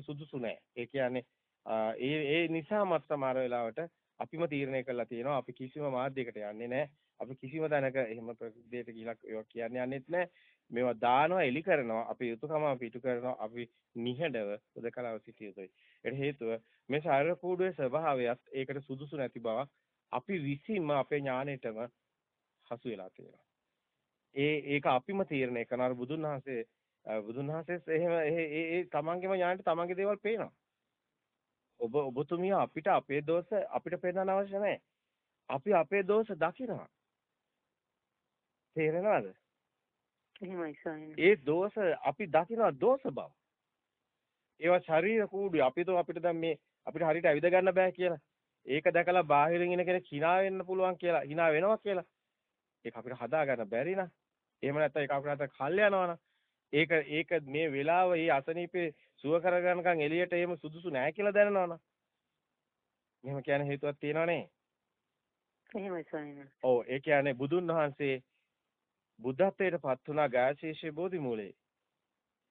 සුදුසු නෑ. ඒ කියන්නේ ඒ ඒ නිසාමත් සමහර වෙලාවට අපිම තීරණය කරලා තියෙනවා අපි කිසිම මාධ්‍යයකට යන්නේ නැහැ. අපි කිසිම තැනක එහෙම ප්‍රසිද්ධියට කියලා ඒවා කියන්නේ යන්නේත් නැහැ. මේවා දානවා එලි කරනවා අපි යුතුයකම අපි ඉටු කරනවා අපි නිහඬව උදකලාව සිටිය යුතුයි. ඒට හේතුව මේ ශරීර කූඩුවේ ස්වභාවයත් ඒකට සුදුසු නැති බවක් අපි විසින්ම අපේ ඥාණයටම හසු වෙලා තියෙනවා. ඒ ඒක අපිම තීරණය කරනවා බුදුන් වහන්සේ බුදුන් වහන්සේත් එහෙම ඒ ඒ තමන්ගේම ඥාණයට තමන්ගේ දේවල් පේනවා. ඔබ ඔබතුමිය අපිට අපේ දෝෂ අපිට පෙන්වන්න අවශ්‍ය නැහැ. අපි අපේ දෝෂ දකිනවා. තේරෙනවද? එහෙමයි ස්වාමීනි. ඒ දෝෂ අපි දකිනවා දෝෂ බව. ඒවා ශරීර කූඩුවේ අපි તો අපිට දැන් මේ අපිට හරියට ඇවිද ගන්න බෑ කියලා. ඒක දැකලා බාහිරින් එන කෙනෙක් hina වෙන්න පුළුවන් කියලා hina වෙනවා කියලා. ඒක අපිට හදා ගන්න බැරි නා. එහෙම නැත්නම් ඒක අපිට කල් යනවනම් ඒක ඒක මේ වෙලාව මේ අසනීපේ සුව කරගන්නකම් එළියට එහෙම සුදුසු නෑ කියලා දැනනවනම්. එහෙම කියන හේතුවක් තියෙනවනේ. එහෙමයි ස්වාමීනි. ඔව් ඒ කියන්නේ බුදුන් වහන්සේ බුද්ධත්වයට පත් වුණා ගායශේෂේ බෝධි මූලේ.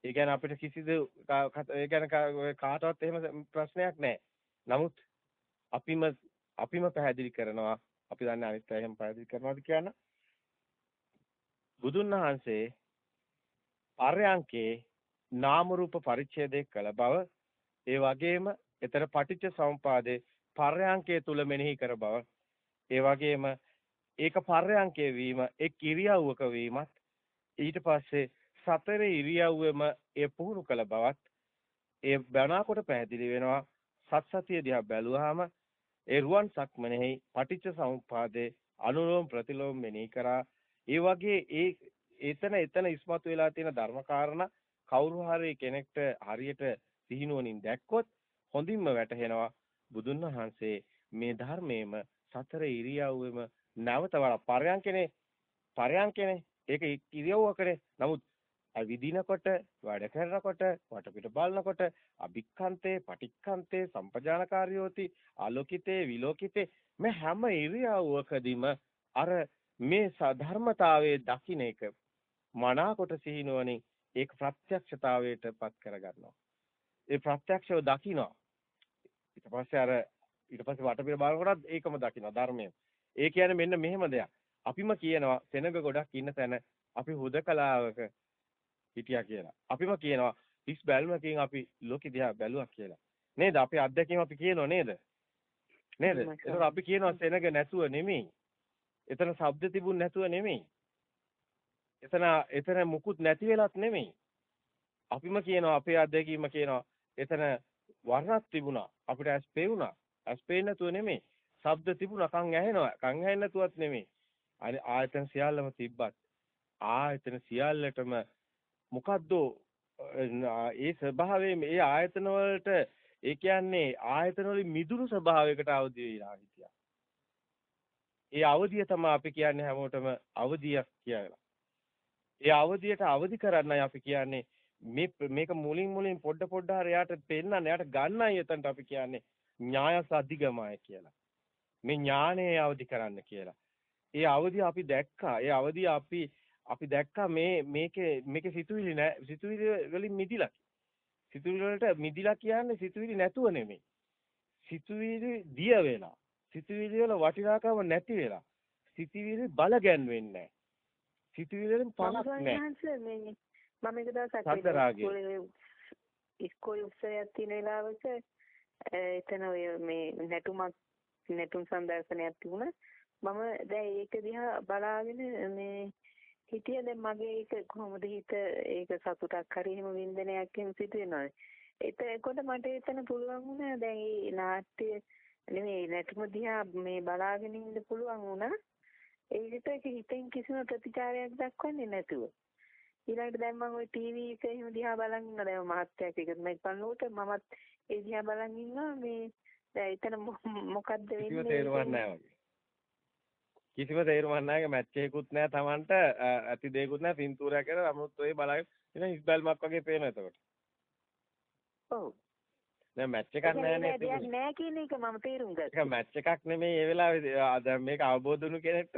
ඒ කියන්නේ අපිට කිසිදු ඒ කියන්නේ කාටවත් එහෙම ප්‍රශ්නයක් නැහැ. නමුත් අපිම අපිම පැහැදිලි කරනවා අපි දන්නේ අනිත් අය එහෙම පැහැදිලි කරනවාද කියන බුදුන් වහන්සේ පර්යංකේ නාම රූප පරිච්ඡේදය කළ බව ඒ වගේම ඊතර පටිච්ච සමුපාදේ පර්යංකයේ තුල මෙනෙහි කර බව ඒ වගේම ඒක පර්යංකයේ වීම එක් ඉරියව්වක වීමත් ඊට පස්සේ සතර ඉරියව්වෙම ඒ පුහුණු කළ බවත් ඒ බණාකොට පැහැදිලි වෙනවා. සත්සතිය දිහා බැලුවාම ඒ රුවන් සක්මනේහි පටිච්ච සමුප්පාදේ අනුලෝම ප්‍රතිලෝම මෙනෙහි කරා. ඒ වගේ ඒ එතන එතන ඉස්මතු වෙලා තියෙන ධර්මකාරණා කවුරු හරි කෙනෙක්ට හරියට සිහිනුවණින් දැක්කොත් හොඳින්ම වැටහෙනවා. බුදුන් වහන්සේ මේ ධර්මයේම සතර ඉරියව්වෙම නැවත වර පරයන්කනේ පරයන්කනේ. ඒක ඉරියව්වකනේ. නමුත් විදිනකොට වැඩ කරනකොට වටපිට බලනකොට අභික්ඛන්තේ පටික්ඛන්තේ සම්පජානකාරියෝති ආලෝකිතේ විලෝකිතේ මේ හැම ඉරියව්වකදීම අර මේ සධර්මතාවයේ දකින්න එක මනාකොට සිහිනුවණින් ඒක ප්‍රත්‍යක්ෂතාවයට පත් කරගන්නවා. ඒ ප්‍රත්‍යක්ෂව දකිනවා. ඊට පස්සේ අර ඊට පස්සේ වටපිට බලනකොටත් ඒකම දකිනවා ධර්මය. ඒ කියන්නේ මෙන්න මෙහෙම දෙයක්. අපිම කියනවා සෙනඟ ගොඩක් ඉන්න තැන අපි හුදකලාවක හිටියා කියලා. අපිම කියනවා හිස් බැල්මකින් අපි ලෝකෙ දිහා බැලුවා කියලා. නේද? අපි අත්දැකීම අපි කියනෝ නේද? නේද? ඒකෝ අපි කියනවා සෙනඟ නැතුව නෙමෙයි. එතන ශබ්ද තිබුණ නැතුව නෙමෙයි. එතන එතන මුකුත් නැති වෙලත් නෙමෙයි. අපිම කියනවා අපේ අත්දැකීම කියනවා එතන වර්ණක් තිබුණා. අපිට ඇස් පේුණා. ඇස් පේන්නේ නැතුව නෙමෙයි. ශබ්ද තිබුණා. කන් ඇහෙනවා. කන් ඇහෙන්නේ නැතුවත් නෙමෙයි. ආයතන සියල්ලම තිබ්බත් ආයතන සියල්ලටම මොකද්ද ඒ ස්වභාවයේ ඒ ආයතන වලට ඒ කියන්නේ ආයතන වලින් මිදුණු ස්වභාවයකට අවදි වෙලා හිටියා. ඒ අවදිය තමයි අපි කියන්නේ හැමෝටම අවදියක් කියලා. ඒ අවදියට අවදි කරන්නයි අපි කියන්නේ මේ මේක මුලින් මුලින් පොඩ පොඩ හරි යාට පෙන්නන්න යාට ගන්නයි එතනට අපි කියන්නේ ඥායස අධිගමය කියලා. මේ ඥානය අවදි කරන්න කියලා. ඒ අවදිය අපි දැක්කා. ඒ අවදිය අපි අපි දැක්කා මේ මේකේ මේකේ සිතුවිලි නෑ සිතුවිලි වලින් මිදිලා. සිතුවිලි වලට මිදිලා කියන්නේ සිතුවිලි නැතුව නෙමෙයි. සිතුවිලි දිය වෙලා. සිතුවිලි වල වටිනාකම නැති වෙලා. සිතුවිලි බල ගැන්වෙන්නේ නෑ. සිතුවිලි වලින් පණක් නැහැ. මේ මම එක දවසක් ඉස්කෝලේ උත්සවයක් තියෙන වෙලාවක එතන ඔය මේ නැටුමක් නැටුම් සංදර්ශනයක් තිබුණා. මම දැන් ඒක දිහා බලාගෙන මේ හිතිය දැන් මගේ ඒක කොහොමද හිත ඒක සතුටක් හරි එහෙම වින්දනයක් එහෙම සිදුවෙනවා. එතකොට මට එතන පුළුවන් වුණා දැන් මේ නාට්‍ය නෙමෙයි නැටුම දිහා මේ බලාගෙන ඉන්න පුළුවන් වුණා. ඒකට හිතෙන් කිසිම ප්‍රතිචාරයක් දක්වන්නේ නැතුව. ඊළඟට දැන් මම ওই ටීවී එක එහෙම දිහා බලන් ඉන්නවා දැන් මහත්තයා එක මම බලනකොට මමත් ඒ දිහා බලන් ඉන්නවා මේ දැන් එතන මොකද්ද වෙන්නේ කිසිම තේරුමක් නැහැ වගේ. කිසිම තේරුමක් නැහැ මැච් එකකුත් නැහැ Tamanට ඇති දෙයක්කුත් නැහැ පින්තූරයක් කරලා නමුත් ඔය බලගෙන ඉතින් ඉස්බල්මක් වගේ පේනවා එතකොට. ඔව්. දැන් මැච් එකක් නැහැ නේද? දෙයක් නැහැ කියන එක මම තේරුම් ගත්තා. ඒක මැච් එකක් නෙමෙයි ඒ වෙලාවේ දැන් මේක අවබෝධ වුණු කෙනෙක්ට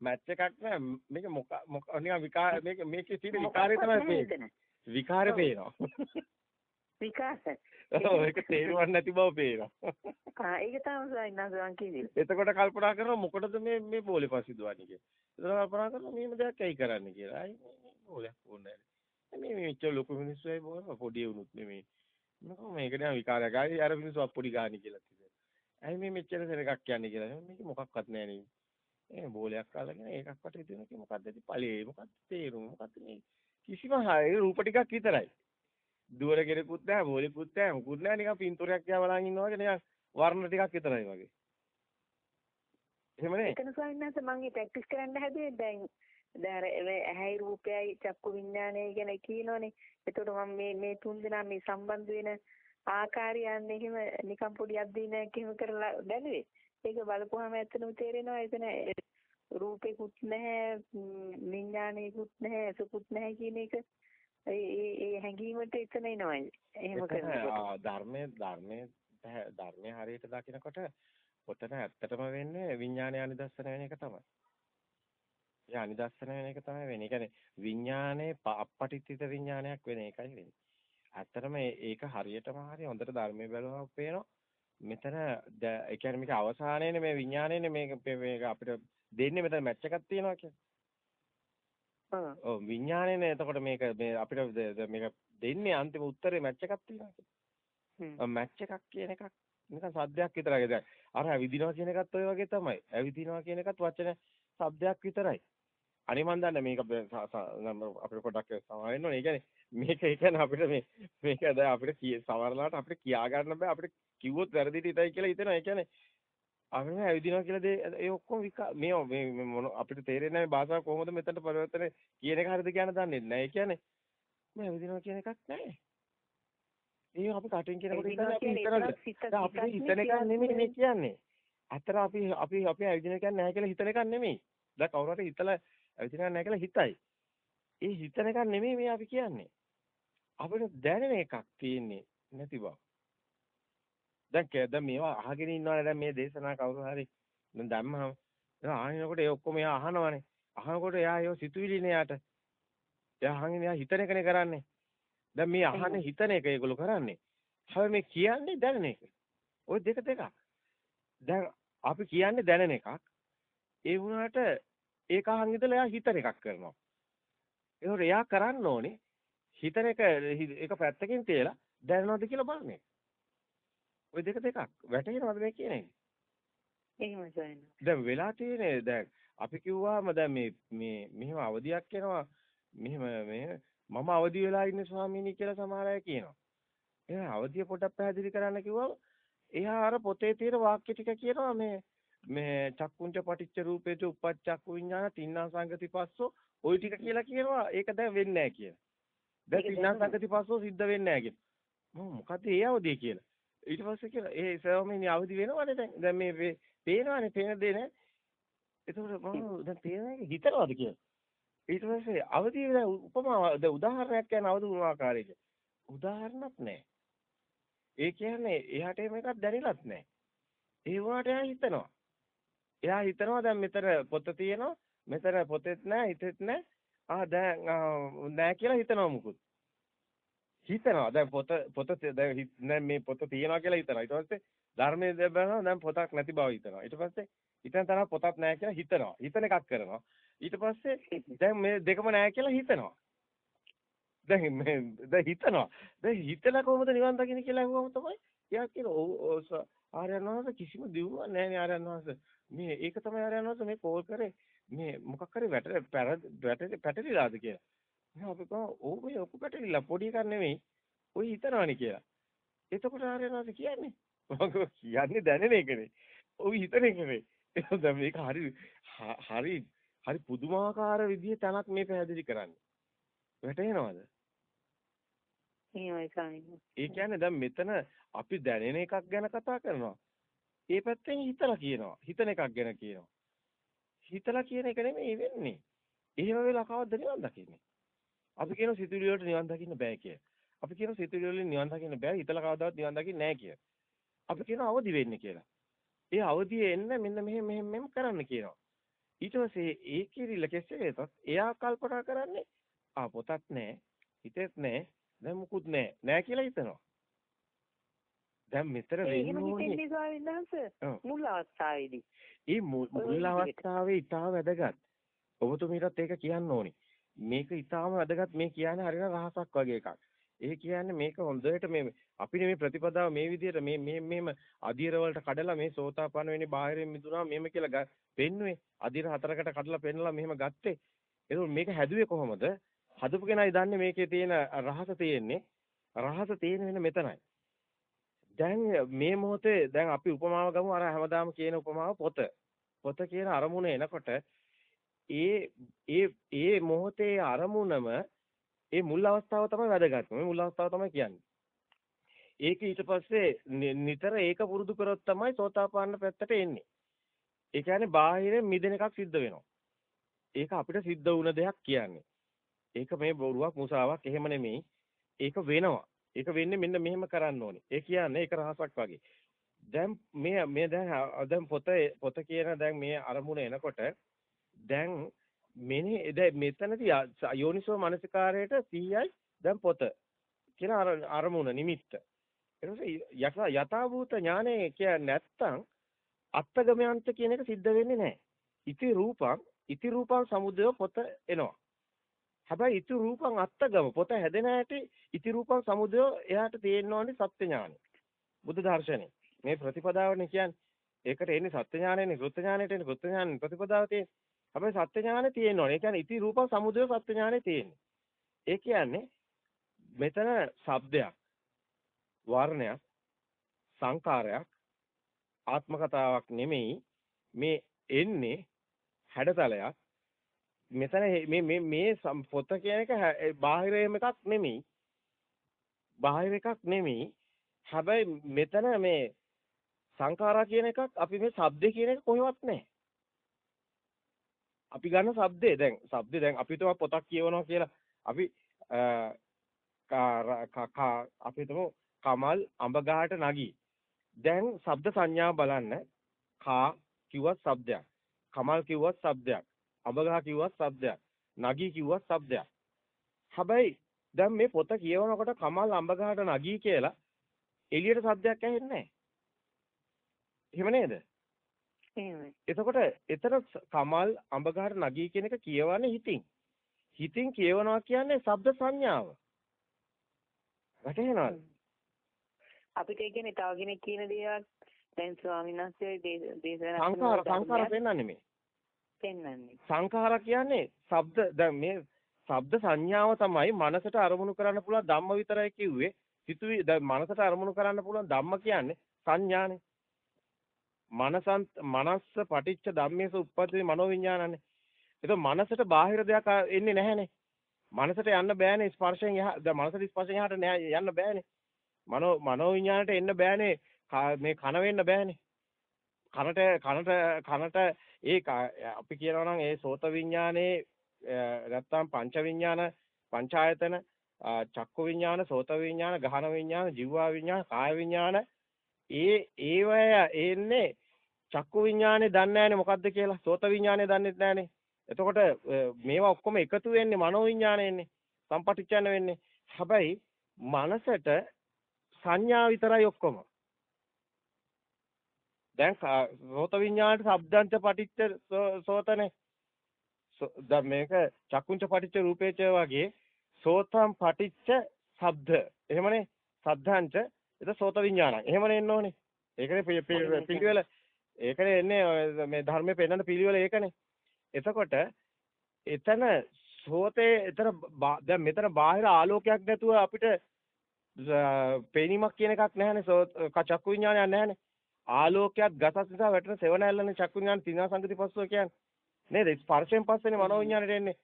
මැච් එකක් නෑ මේක මොක මොක නිකන් විකාර මේක මේකේ තියෙන විකාරය තමයි පේන්නේ. විකාරය පේනවා. විකාශ. ඔව් ඒක තේරුම් නැති බව පේනවා. ආ ඒක තමයි සයින්නාසන් කිව්වේ. එතකොට කල්පනා කරනවා මොකටද මේ මේ බෝලේ පස්සේ දුවන්නේ කියලා. එතකොට කල්පනා කරනවා මෙහෙම දෙයක් ඇයි කරන්නේ කියලා. අයි බෝලයක් ඕනේ මේ මේ මෙච්චර ලොකු මිනිස්සු අය බෝල පොඩි වුණුත් නෙමෙයි. මොකද මේක නෑ විකාරයක්. ආයි අර මිනිස්සු අප්පොඩි ගානි කියලා කිව්වා. ඇයි මේ මෙච්චර සෙනගක් කියන්නේ කියලා. මේක මොකක්වත් නෑ නේ. ඒ බෝලයක් අල්ලගෙන ඒකක් වටේ දෙන කි මොකද්ද ඉතින් ඵලයේ මොකද්ද තේරුම මොකද්ද මේ කිසිම හාය රූප ටිකක් විතරයි. දුවර කෙරෙකුත් නැහැ බෝලෙකුත් නැහැ මොකුත් නැහැ නිකන් පින්තූරයක් දිහා බලන් ඉන්නවා වගේ නිකන් වර්ණ ටිකක් විතරයි වගේ. එහෙම නේ? එතන සයින්නාස මම ප්‍රැක්ටිස් කරන්න හැදුවේ දැන් දැන් ඇහැයි රූපයයි චක්කු විඥානය ගැන කියනෝනේ. එතකොට මම මේ මේ තුන් දෙනා මේ සම්බන්ධ වෙන ආකාරය යන්නේ එහෙම නිකන් පොඩි අද්දීනයක් එහෙම කරලා දැනුවේ. ඒක බලපුවාම ඇත්තටම තේරෙනවා එතන රූපේකුත් නැහැ විඥානේකුත් නැහැ සුකුත් නැහැ කියන එක ඒ ඒ හැඟීමට එතන එනවා එහෙම කරනකොට ධර්මයේ ධර්මයේ ධර්මයේ හරියට දකිනකොට ඔතන ඇත්තටම වෙන්නේ විඥානය අනිදස්සන වෙන එක තමයි. ඒ අනිදස්සන වෙන එක තමයි වෙන්නේ. ඒ කියන්නේ විඥානයේ අපපටිත්‍ිත විඥානයක් වෙන එකයි වෙන්නේ. ඇත්තටම ඒක හරියටම හරිය හොඳට ධර්මයේ බලවම පේනවා. මෙතන ඒ කියන්නේ මේක අවසානයේනේ මේ විඥානයේනේ මේක මේක අපිට දෙන්නේ මෙතන මැච් එකක් තියෙනවා කියන්නේ. ඔව් විඥානයනේ එතකොට මේක මේ අපිට මේක දෙන්නේ අන්තිම උත්තරේ මැච් එකක් තියෙනවා කියන්නේ. මැච් එකක් කියන එකක් නිකන් සද්දයක් විතරයි. දැන් අර ඇවිදිනවා කියන එකත් ඔය වගේ තමයි. ඇවිදිනවා කියන එකත් වචන શબ્දයක් විතරයි. අනේ මන් දන්නේ මේක අපිට පොඩ්ඩක් සමා වෙන්න ඕනේ. ඒ කියන්නේ මේක ඒ කියන්නේ අපිට මේ මේක දැන් අපිට සමහරලාට අපිට කියා ගන්න බෑ. අපිට කිව්වොත් වැරදිට ඉතයි කියලා හිතෙනවා. ඒ කියන්නේ අපිට ඇවිදිනවා කියලා දේ ඒ ඔක්කොම මේ මේ අපිට තේරෙන්නේ නැහැ භාෂාව කොහොමද මෙතනට පරිවර්තන කියන එක හරියද කියන දන්නේ නැහැ. ඒ කියන්නේ මේ ඇවිදිනවා කියන එකක් නැහැ. ඒ අපි කටින් කියනකොට හිතන්නේ අපි හිතන එක නෙමෙයි මේ කියන්නේ. අතර අපි අපි අපි ඇවිදින එක නැහැ කියලා හිතන එකක් නෙමෙයි. දැන් කවුරු හරි හිතලා ඇවිදින එක නැහැ කියලා හිතයි. ඒ හිතන එකක් නෙමෙයි මේ අපි කියන්නේ. අපිට දැනෙන එකක් තියෙන්නේ නැති බව. දැන් දැන් මේවා අහගෙන ඉන්නවනේ. දැන් මේ දේශනා කවුරු හරි දැන් ධම්මහම දැන් ආනිනකොට ඒ ඔක්කොම එයා අහනවනේ. අහනකොට එයා ඒව සිතුවිලිනේ යාට. එයා අහගෙන එයා හිතන එකනේ කරන්නේ. දැන් මේ අහන්නේ හිතන එක ඒගොල්ලෝ කරන්නේ. හැබැයි මේ කියන්නේ දැනෙන එක. ওই දෙක දෙකක්. දැන් අපි කියන්නේ දැනෙන එකක්. ඒ වුණාට ඒක අහන් ඉඳලා එයා හිතන එකක් කරනවා ඒකට එයා කරන්න ඕනේ හිතන එක ඒක පැත්තකින් තියලා දැනනවද කියලා බලන එක ওই දෙක දෙකක් වැටහෙනවද මේ කියන එක? එහෙමයි සයන. දැන් වෙලා තියෙන්නේ දැන් අපි කිව්වාම දැන් මේ මේ මෙහෙම අවදියක් එනවා මෙහෙම මේ මම අවදි වෙලා ඉන්නේ ස්වාමීනි කියලා සමහර අය කියනවා. එහෙනම් අවදිය පොඩ්ඩක් පැහැදිලි කරන්න කිව්වම එයා අර පොතේ තියෙන වාක්‍ය ටික කියනවා මේ මේ චක්කුංච පටිච්ච රූපේච උපච්චක්කු විඥාන තින්නා සංගති පස්සෝ ওই ටික කියලා කියනවා. ඒක දැන් වෙන්නේ නැහැ කියලා. දැන් තින්නා සංගති පස්සෝ සිද්ධ වෙන්නේ නැහැ කියලා. මොකද්ද ඒ අවදිය කියලා. ඊට පස්සේ කියලා ඒ ස්වාමීනි අවදි වෙනවනේ දැන්. දැන් මේ පේනවනේ පේන දේ නේ. එතකොට මම දැන් පේන එක හිතනවාද කියලා? ඊට පස්සේ අවදි වෙන උපමාව දැන් උදාහරණයක් කියන අවදි වුණ ආකාරයක උදාහරණක් නැහැ ඒ කියන්නේ එයාට මේකක් දැනෙලත් නැහැ ඒ වුණාට එයා හිතනවා එයා හිතනවා දැන් මෙතන පොත තියෙනවා මෙතන පොතෙත් නැහැ හිතෙත් නැහැ. ආ දැන් නැහැ කියලා හිතනවා මුකුත්. හිතනවා. දැන් පොත පොත දැන් මේ පොත තියනවා කියලා හිතනවා. ඊට පස්සේ ධර්මයේ දැබනවා දැන් පොතක් නැති බව හිතනවා. ඊට පස්සේ හිතන තරම් පොතක් නැහැ කියලා හිතනවා. හිතන එකක් කරනවා. ඊට පස්සේ දැන් මේ දෙකම නැහැ කියලා හිතනවා. දැන් මේ දැන් හිතනවා. දැන් හිතලා කොහොමද නිවන් දකින්න කියලා අහුවම තමයි එයා කියන ඔව් ආර්යයන් වහන්සේ කිසිම දියුණුවක් නැහැ නේ ආර්යයන් වහන්සේ. මේ ඒක තමයි ආර්යයන් වහන්සේ මේ කෝල් කරේ මේ මොකක් කරේ වැට පැටලිලාද කියලා මම අපි කොහොම ඕක මේ ඔක්කො පැටලිලා පොඩි එකක් නෙමෙයි. ඔය හිතනවනේ කියලා. එතකොට ආර්යනාථ කියන්නේ මම කියන්නේ දැනෙන එකනේ. ඔය හිතන එකනේ. දැන් මේක හරි හරි හරි පුදුමාකාර විදිහේ තනක් මේ පැහැදිලි කරන්නේ. සාමිනේ. ඒ කියන්නේ දැන් මෙතන අපි දැනෙන එකක් ගැන කතා කරනවා. ඒ පැත්තෙන් හිතලා කියනවා. හිතන එකක් ගැන කියනවා. හිතලා කියන එක නෙමෙයි වෙන්නේ. එහෙම වෙලා කවද්ද නිවන් දකින්නේ? අපි කියන සිතුවිලි වලට නිවන් දකින්න බෑ කිය. අපි කියන සිතුවිලි වලින් නිවන් දකින්න බෑ හිතලා කවදාවත් නිවන් දකින්නේ නැහැ කිය. අපි කියන අවදි වෙන්න කියලා. ඒ අවදියේ එන්න මෙන්න මෙහෙම මෙහෙම මෙහෙම කරන්න කියනවා. ඊට පස්සේ ඒ කිරිල්ල කෙසේතත් එයා කල්පනා කරන්නේ ආ පොතක් නැහැ හිතෙත් නැහැ දැන් මුකුත් නැහැ නැහැ කියලා හිතනවා. දැන් මෙතන වෙන්න ඕනේ මුල් අවස්ථාවේදී. ඒ මුල් අවස්ථාවේ ඊටා වැදගත්. ඔබතුමීටත් ඒක කියන්න ඕනේ. මේක ඊටාම වැදගත් මේ කියන්නේ හරියට රහසක් වගේ එකක්. ඒ කියන්නේ මේක හොඳට මේ අපිනේ මේ ප්‍රතිපදාව මේ විදිහට මේ මේ මේම අධීර වලට කඩලා මේ සෝතාපන්න වෙන්නේ බාහිරින් මිදුණා මෙහෙම කියලා පෙන්නුවේ. අධීර හතරකට කඩලා පෙන්නලා මෙහෙම ගත්තේ. ඒක මේක හැදුවේ කොහොමද? හදපු කෙනයි දන්නේ මේකේ තියෙන රහස තියෙන්නේ. රහස තියෙන වෙන මෙතනයි. දැන් මේ මොහොතේ දැන් අපි උපමාව ගමු අර හැමදාම කියන උපමාව පොත. පොත කියන අරමුණ එනකොට ඒ ඒ ඒ මොහොතේ අරමුණම ඒ මුල් අවස්ථාව තමයි වැදගත්. මේ මුල් අවස්ථාව තමයි කියන්නේ. ඒක ඊට පස්සේ නිතර ඒක පුරුදු කරොත් තමයි සෝතාපන්න පැත්තට එන්නේ. ඒ කියන්නේ බාහිරින් මිදෙන එකක් සිද්ධ වෙනවා. ඒක අපිට සිද්ධ වුණ දෙයක් කියන්නේ. ඒක මේ බොරුවක් මුසාවක් එහෙම නෙමෙයි. ඒක වෙනවා. ඒක වෙන්නේ මෙන්න මෙහෙම කරන්න ඕනේ. ඒ කියන්නේ ඒක රහසක් වගේ. දැන් මේ මේ දැන් දැන් පොත පොත කියන දැන් මේ අරමුණ එනකොට දැන් මෙනේ දැන් මෙතනදී යෝනිසෝ මනසිකාරයට 100යි දැන් පොත කියන අරමුණ නිමිත්ත. ඊට යථාභූත ඥානය කියන්නේ නැත්තම් අත්ගමයන්ත කියන එක සිද්ධ වෙන්නේ නැහැ. ඉති රූපං ඉති රූපං සමුදය පොත එනවා. හැබැයි ඉති රූපං අත්ගම පොත හැදෙන හැටි ඉති රූපං සමුදය එයාට තියෙන්න ඕනේ සත්‍ය ඥානෙ. බුද්ධ දර්ශනේ. මේ ප්‍රතිපදාවනේ කියන්නේ. ඒකට එන්නේ සත්‍ය ඥානෙනේ කෘත්‍ය ඥානෙට එන්නේ කෘත්‍ය ඥානෙ ප්‍රතිපදාව තියෙන්නේ. හැබැයි සත්‍ය ඥානෙ තියෙන්න ඕනේ. ඒ කියන්නේ ඉති රූපං සමුදය සත්‍ය ඥානෙ තියෙන්නේ. ඒ කියන්නේ මෙතන ශබ්දයක් වර්ණයක් සංකාරයක් ආත්ම කතාවක් නෙමෙයි මේ එන්නේ හැඩතලයක් මෙතන මේ මේ මේ පොත කියන එක බාහිර එකක් නෙමෙයි. බාහිර එකක් නෙමෙයි. හැබැයි මෙතන මේ සංඛාරා කියන එකක් අපි මේ shabdේ කියන එක කොහෙවත් නැහැ. අපි ගන්න shabdේ දැන් shabdේ දැන් අපි තුමා පොතක් කියවනවා කියලා. අපි අපි තුමු කමල් අඹ ගහට නගී. දැන් ශබ්ද සංඥා බලන්න. කා කිව්වත් ශබ්දයක්. කමල් කිව්වත් ශබ්දයක්. අඹගහ කිව්වත් ශබ්දයක්. නගී කිව්වත් ශබ්දයක්. හැබැයි දැන් මේ පොත කියවනකොට කමල් අඹගහට නගී කියලා එළියට ශබ්දයක් ඇහෙන්නේ නැහැ. එහෙම නේද? එහෙමයි. එතකොට එතන කමල් අඹගහට නගී කියන එක කියවන්නේ හිතින්. හිතින් කියවනවා කියන්නේ ශබ්ද සංඥාව. වැටහෙනවද? අපිට කියන්නේ තව කෙනෙක් කියන දේවල් දැන් ස්වාමීන් වහන්සේ දේශනා සංඛාර සංඛාර පෙන්වන්නේ මේ. පෙන්වන්නේ. සංඛාර කියන්නේ ශබ්ද දැන් මේ ශබ්ද සංඥාව තමයි මනසට අරමුණු කරන්න පුළුවන් ධම්ම විතරයි කිව්වේ. සිතුවි දැන් මනසට අරමුණු කරන්න පුළුවන් ධම්ම කියන්නේ සංඥානේ. මනසන් මනස්ස පටිච්ච ධම්මේස උප්පත්ති මනෝවිඤ්ඤාණනේ. ඒක මනසට බාහිර දෙයක් එන්නේ නැහැනේ. මනසට යන්න බෑනේ ස්පර්ශයෙන් එහා දැන් මනසට ස්පර්ශයෙන් එහාට යන්න බෑනේ. මනෝ මනෝවිඤ්ඤාණයට එන්න බෑනේ. මේ කන වෙන්න බෑනේ. කනට කනට කනට ඒ අපි කියනවා නම් ඒ සෝත විඥානේ නැත්තම් පංච විඥාන පංචායතන චක්කු විඥාන සෝත විඥාන ගහන විඥාන ජීවා විඥාන කාය විඥාන ඒ ඒවය එන්නේ චක්කු විඥානේ දන්නේ නැහැනේ මොකද්ද කියලා. සෝත විඥානේ දන්නේ නැහැනේ. එතකොට මේවා ඔක්කොම එකතු වෙන්නේ මනෝ විඥානයෙන්නේ සම්පටිච්ඡන වෙන්නේ. හැබැයි මනසට සංඥා විතරයි ඔක්කොම. දැන් සෝත විඥාණයට ශබ්දංච පටිච්ච සෝතනේ. දැන් මේක චක්කුංච පටිච්ච රූපේච වගේ සෝතම් පටිච්ච ශබ්ද. එහෙමනේ? සද්ධාංච ඒක සෝත විඥානං එහෙමනේ එන්න ඕනේ. ඒකනේ පිළිවෙල. ඒකනේ එන්නේ මේ ධර්මයේ පෙන්වන පිළිවෙල ඒකනේ. එතකොට එතන සෝතේ එතන දැන් මෙතන බාහිර ආලෝකයක් නැතුව අපිට පේනීමක් කියන එකක් නැහැනේ. චක්කු විඥානයක් නැහැනේ ආලෝකයක් ගසස් නිසා වැටෙන සෙවණැල්ලනේ චක්කු විඥාන තිනා සංගති පස්සෝ කියන්නේ. නේද? ස්පර්ශයෙන් පස්සේනේ මනෝ විඥානට එන්නේ.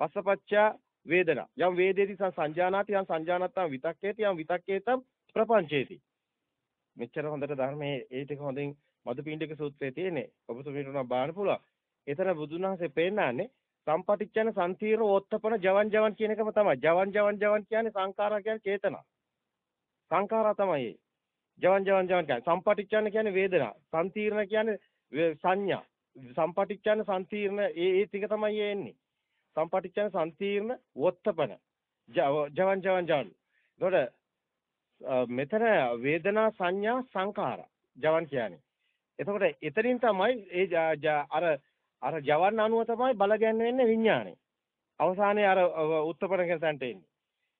පස්සපච්චා වේදනා. යම් වේදේති සංජානාති යම් සංජානත්තම් විතක්කේති යම් විතක්කේතම් ප්‍රපංචේති. මෙච්චර හොඳට ධර්මයේ ඒ ටික හොඳින් මදුපිණ්ඩික සූත්‍රයේ තියෙන්නේ. ඔබතුමීට උනා බාන්න පුළුවන්. එතන බුදුන් වහන්සේ පෙන්නන්නේ සම්පටිච්ඡන සම්තිරණ ඕත්තපන ජවන් ජවන් කියන එකම තමයි. ජවන් ජවන් ජවන් කියන්නේ සංඛාරා කියන්නේ චේතනා. සංඛාරා තමයි. ජවන් ජවන් ජවන් කියන්නේ සම්පටිච්ඡන්න කියන්නේ වේදනා. සම්තිර්ණ කියන්නේ සංඥා. සම්පටිච්ඡන්න සම්තිර්ණ ඒ ඒ ටික තමයි එන්නේ. සම්පටිච්ඡන්න සම්තිර්ණ වොත්තපන. ජවන් ජවන් ජවන්. එතකොට මෙතන වේදනා සංඥා සංකාර ජවන් කියන්නේ. එතකොට එතනින් තමයි ඒ අර අර ජවන් අනුව තමයි බලගන්න වෙන්නේ විඥානේ. අවසානයේ අර උත්තරපණ කියන තැනට එන්නේ.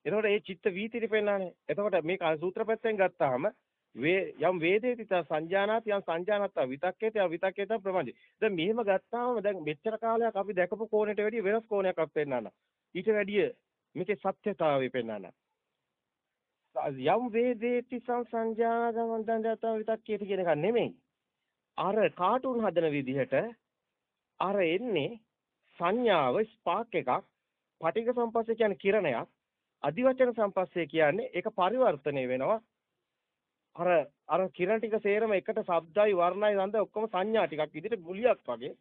එතකොට මේ චිත්ත වීතිරි පෙන්නන්නේ. එතකොට මේක සූත්‍ර පැත්තෙන් ගත්තාම වේ යම් වේදේති ත සංජානාති යම් සංජානත්ත විතක්කේත යම් විතක්කේත ප්‍රමජි. දැන් මෙහෙම ගත්තාම දැන් මෙච්චර කාලයක් අපි දැකපු කෝණයට වැඩිය වෙනස් කෝණයක් අපි පෙන්නන්න. ඊට වැඩිය මේකේ සත්‍යතාවය පෙන්වන්න. යම් වේදේති සංසංජානගමන් දන්දත විතක්කේති කියන එක නෙමෙයි. අර කාටුන් හදන විදිහට අර එන්නේ සංඥාව ස්පාක් එකක් පටික සම්පස්සේ කියන්නේ කිරණයක් අදිවචන සම්පස්සේ කියන්නේ ඒක පරිවර්තනය වෙනවා අර අර කිරණ ටික සේරම එකට ශබ්දයි වර්ණයි නන්ද ඔක්කොම සංඥා ටිකක් විදිහට ගුලියක් වගේ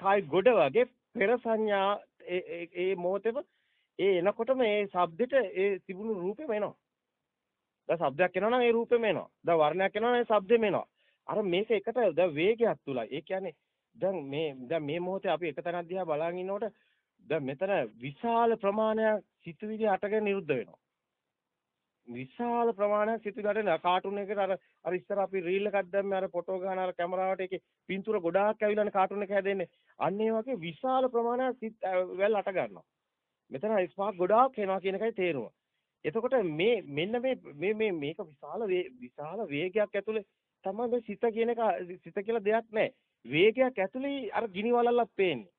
කායි ගොඩ වගේ පෙර සංඥා ඒ මොහොතේම ඒ එනකොටම ඒ ශබ්දෙට ඒ තිබුණු රූපෙම එනවා. දැන් ශබ්දයක් එනවා නම් ඒ රූපෙම එනවා. දැන් වර්ණයක් එනවා නම් ඒ ශබ්දෙම එනවා. අර මේක එකට දැන් වේගයක් තුලයි. ඒ කියන්නේ දැන් මේ දැන් මේ මොහොතේ අපි එක තැනක් දිහා බලන් ඉන්නකොට දැන් මෙතන විශාල ප්‍රමාණයක් සිතුවිලි අටගෙන නිරුද්ධ වෙනවා. විශාල ප්‍රමාණයක් සිතුවිලි අටගෙන කාටුන් එකකට අර අර ඉස්සර අපි රීල් එකක් දැම්මේ අර ෆොටෝ ගන්න අර කැමරාවට ඒකේ පින්තූර ගොඩාක් ඇවිල්ලානේ කාටුන් එක හැදෙන්නේ. අන්න ඒ වගේ විශාල ප්‍රමාණයක් වැල් අට ගන්නවා. මෙතන ස්පාක් ගොඩාක් එනවා කියන එකයි තේරුම. එතකොට මේ මෙන්න මේ මේ මේ මේක විශාල විශාල වේගයක් ඇතුලේ තමයි මේ සිත කියන එක සිත කියලා දෙයක් නැහැ. වේගයක් ඇතුලේ අර ගිනි වලල්ලක් පේන්නේ.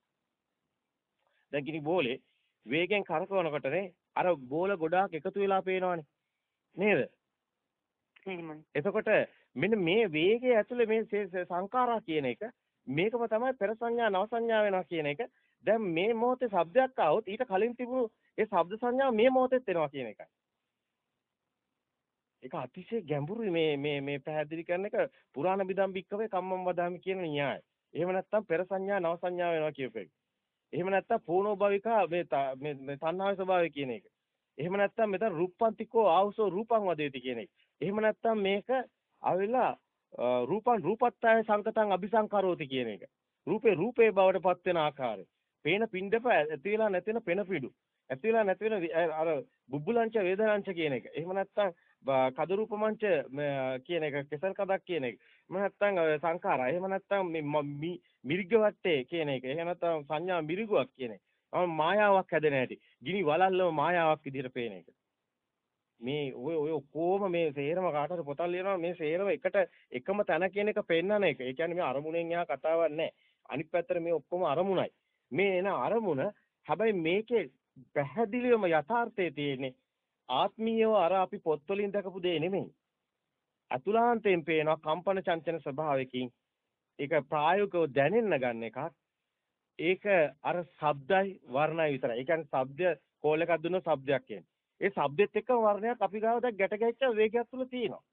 දැන් ගිනි බෝලේ වේගෙන් කරකවනකොටනේ අර බෝල ගොඩාක් එකතු වෙලා පේනවනේ. නේද? එතකොට මෙන්න මේ වේගය ඇතුලේ මේ සංඛාරා කියන එක මේකම තමයි පෙර සංඥා නව සංඥා වෙනවා කියන එක දැන් මේ මොහොතේ ශබ්දයක් ආවොත් ඊට කලින් තිබුණු ඒ ශබ්ද සංඥා මේ මොහොතෙත් එනවා කියන එකයි. ඒක අතිශය ගැඹුරුයි මේ මේ මේ පැහැදිලි කරන එක පුරාණ බිදම් බික්කවේ කම්මම් වදාමි කියන න්‍යාය. එහෙම නැත්නම් පෙර සංඥා නව සංඥා වෙනවා කියපු එක. එහෙම නැත්නම් පූර්ණෝ භවිකා මේ මේ තණ්හාවේ ස්වභාවය කියන එක. එහෙම නැත්නම් මෙතන රූපන්තිකෝ ආවසෝ රූපං වදේති කියන එක. එහෙම නැත්නම් මේක අවිලා රූපං රූපත්තය සංකතං අபிසංකරෝති කියන එක. රූපේ රූපේ බවට පත් වෙන ආකාරය. පේන පින්ඩප ඇති වෙලා නැති වෙන පෙන පිඩු. ඇති වෙලා නැති වෙන අර බුබ්බුලංච වේදනංච කියන එක. එහෙම නැත්නම් කද රූපමංච කියන එක කෙසල් කදක් කියන එක. එහෙම නැත්නම් සංඛාරා. එහෙම නැත්නම් මේ මිරිග වට්ටේ කියන එක. එහෙම නැත්නම් සංඥා මිරිගුවක් කියන එක. මායාවක් හැදෙන හැටි. ගිනි වලල්ලම මායාවක් විදිහට පේන එක. මේ ඔය ඔය ඔක්කොම මේ සේරම කාටද පොතක් ලියනවා මේ සේරම එකට එකම තැන කියන එක පෙන්වන එක. ඒ කියන්නේ මේ අරමුණෙන් එහා කතාවක් නැහැ. අනිත් පැත්තට මේ ඔක්කොම අරමුණයි. මේ එන අරමුණ හැබැයි මේකේ පැහැදිලිවම යථාර්ථයේ තියෙන්නේ ආත්මීයව අර අපි පොත්වලින් දැකපු දේ නෙමෙයි. අතුලාන්තයෙන් පේනවා කම්පන චංචන ස්වභාවයකින් ඒක ප්‍රායෝගිකව දැනෙන්න ගන්න එකක්. ඒක අර ශබ්දයි වර්ණයි විතරයි. ඒ කියන්නේ ශබ්ද කෝල් එකක් දුන්න ශබ්දයක් කියන්නේ. ඒ ශබ්දෙත් එක්ක වර්ණයක් අපි ගාව දැන් ගැට ගැච්ච වේගයක් තුල තියෙනවා.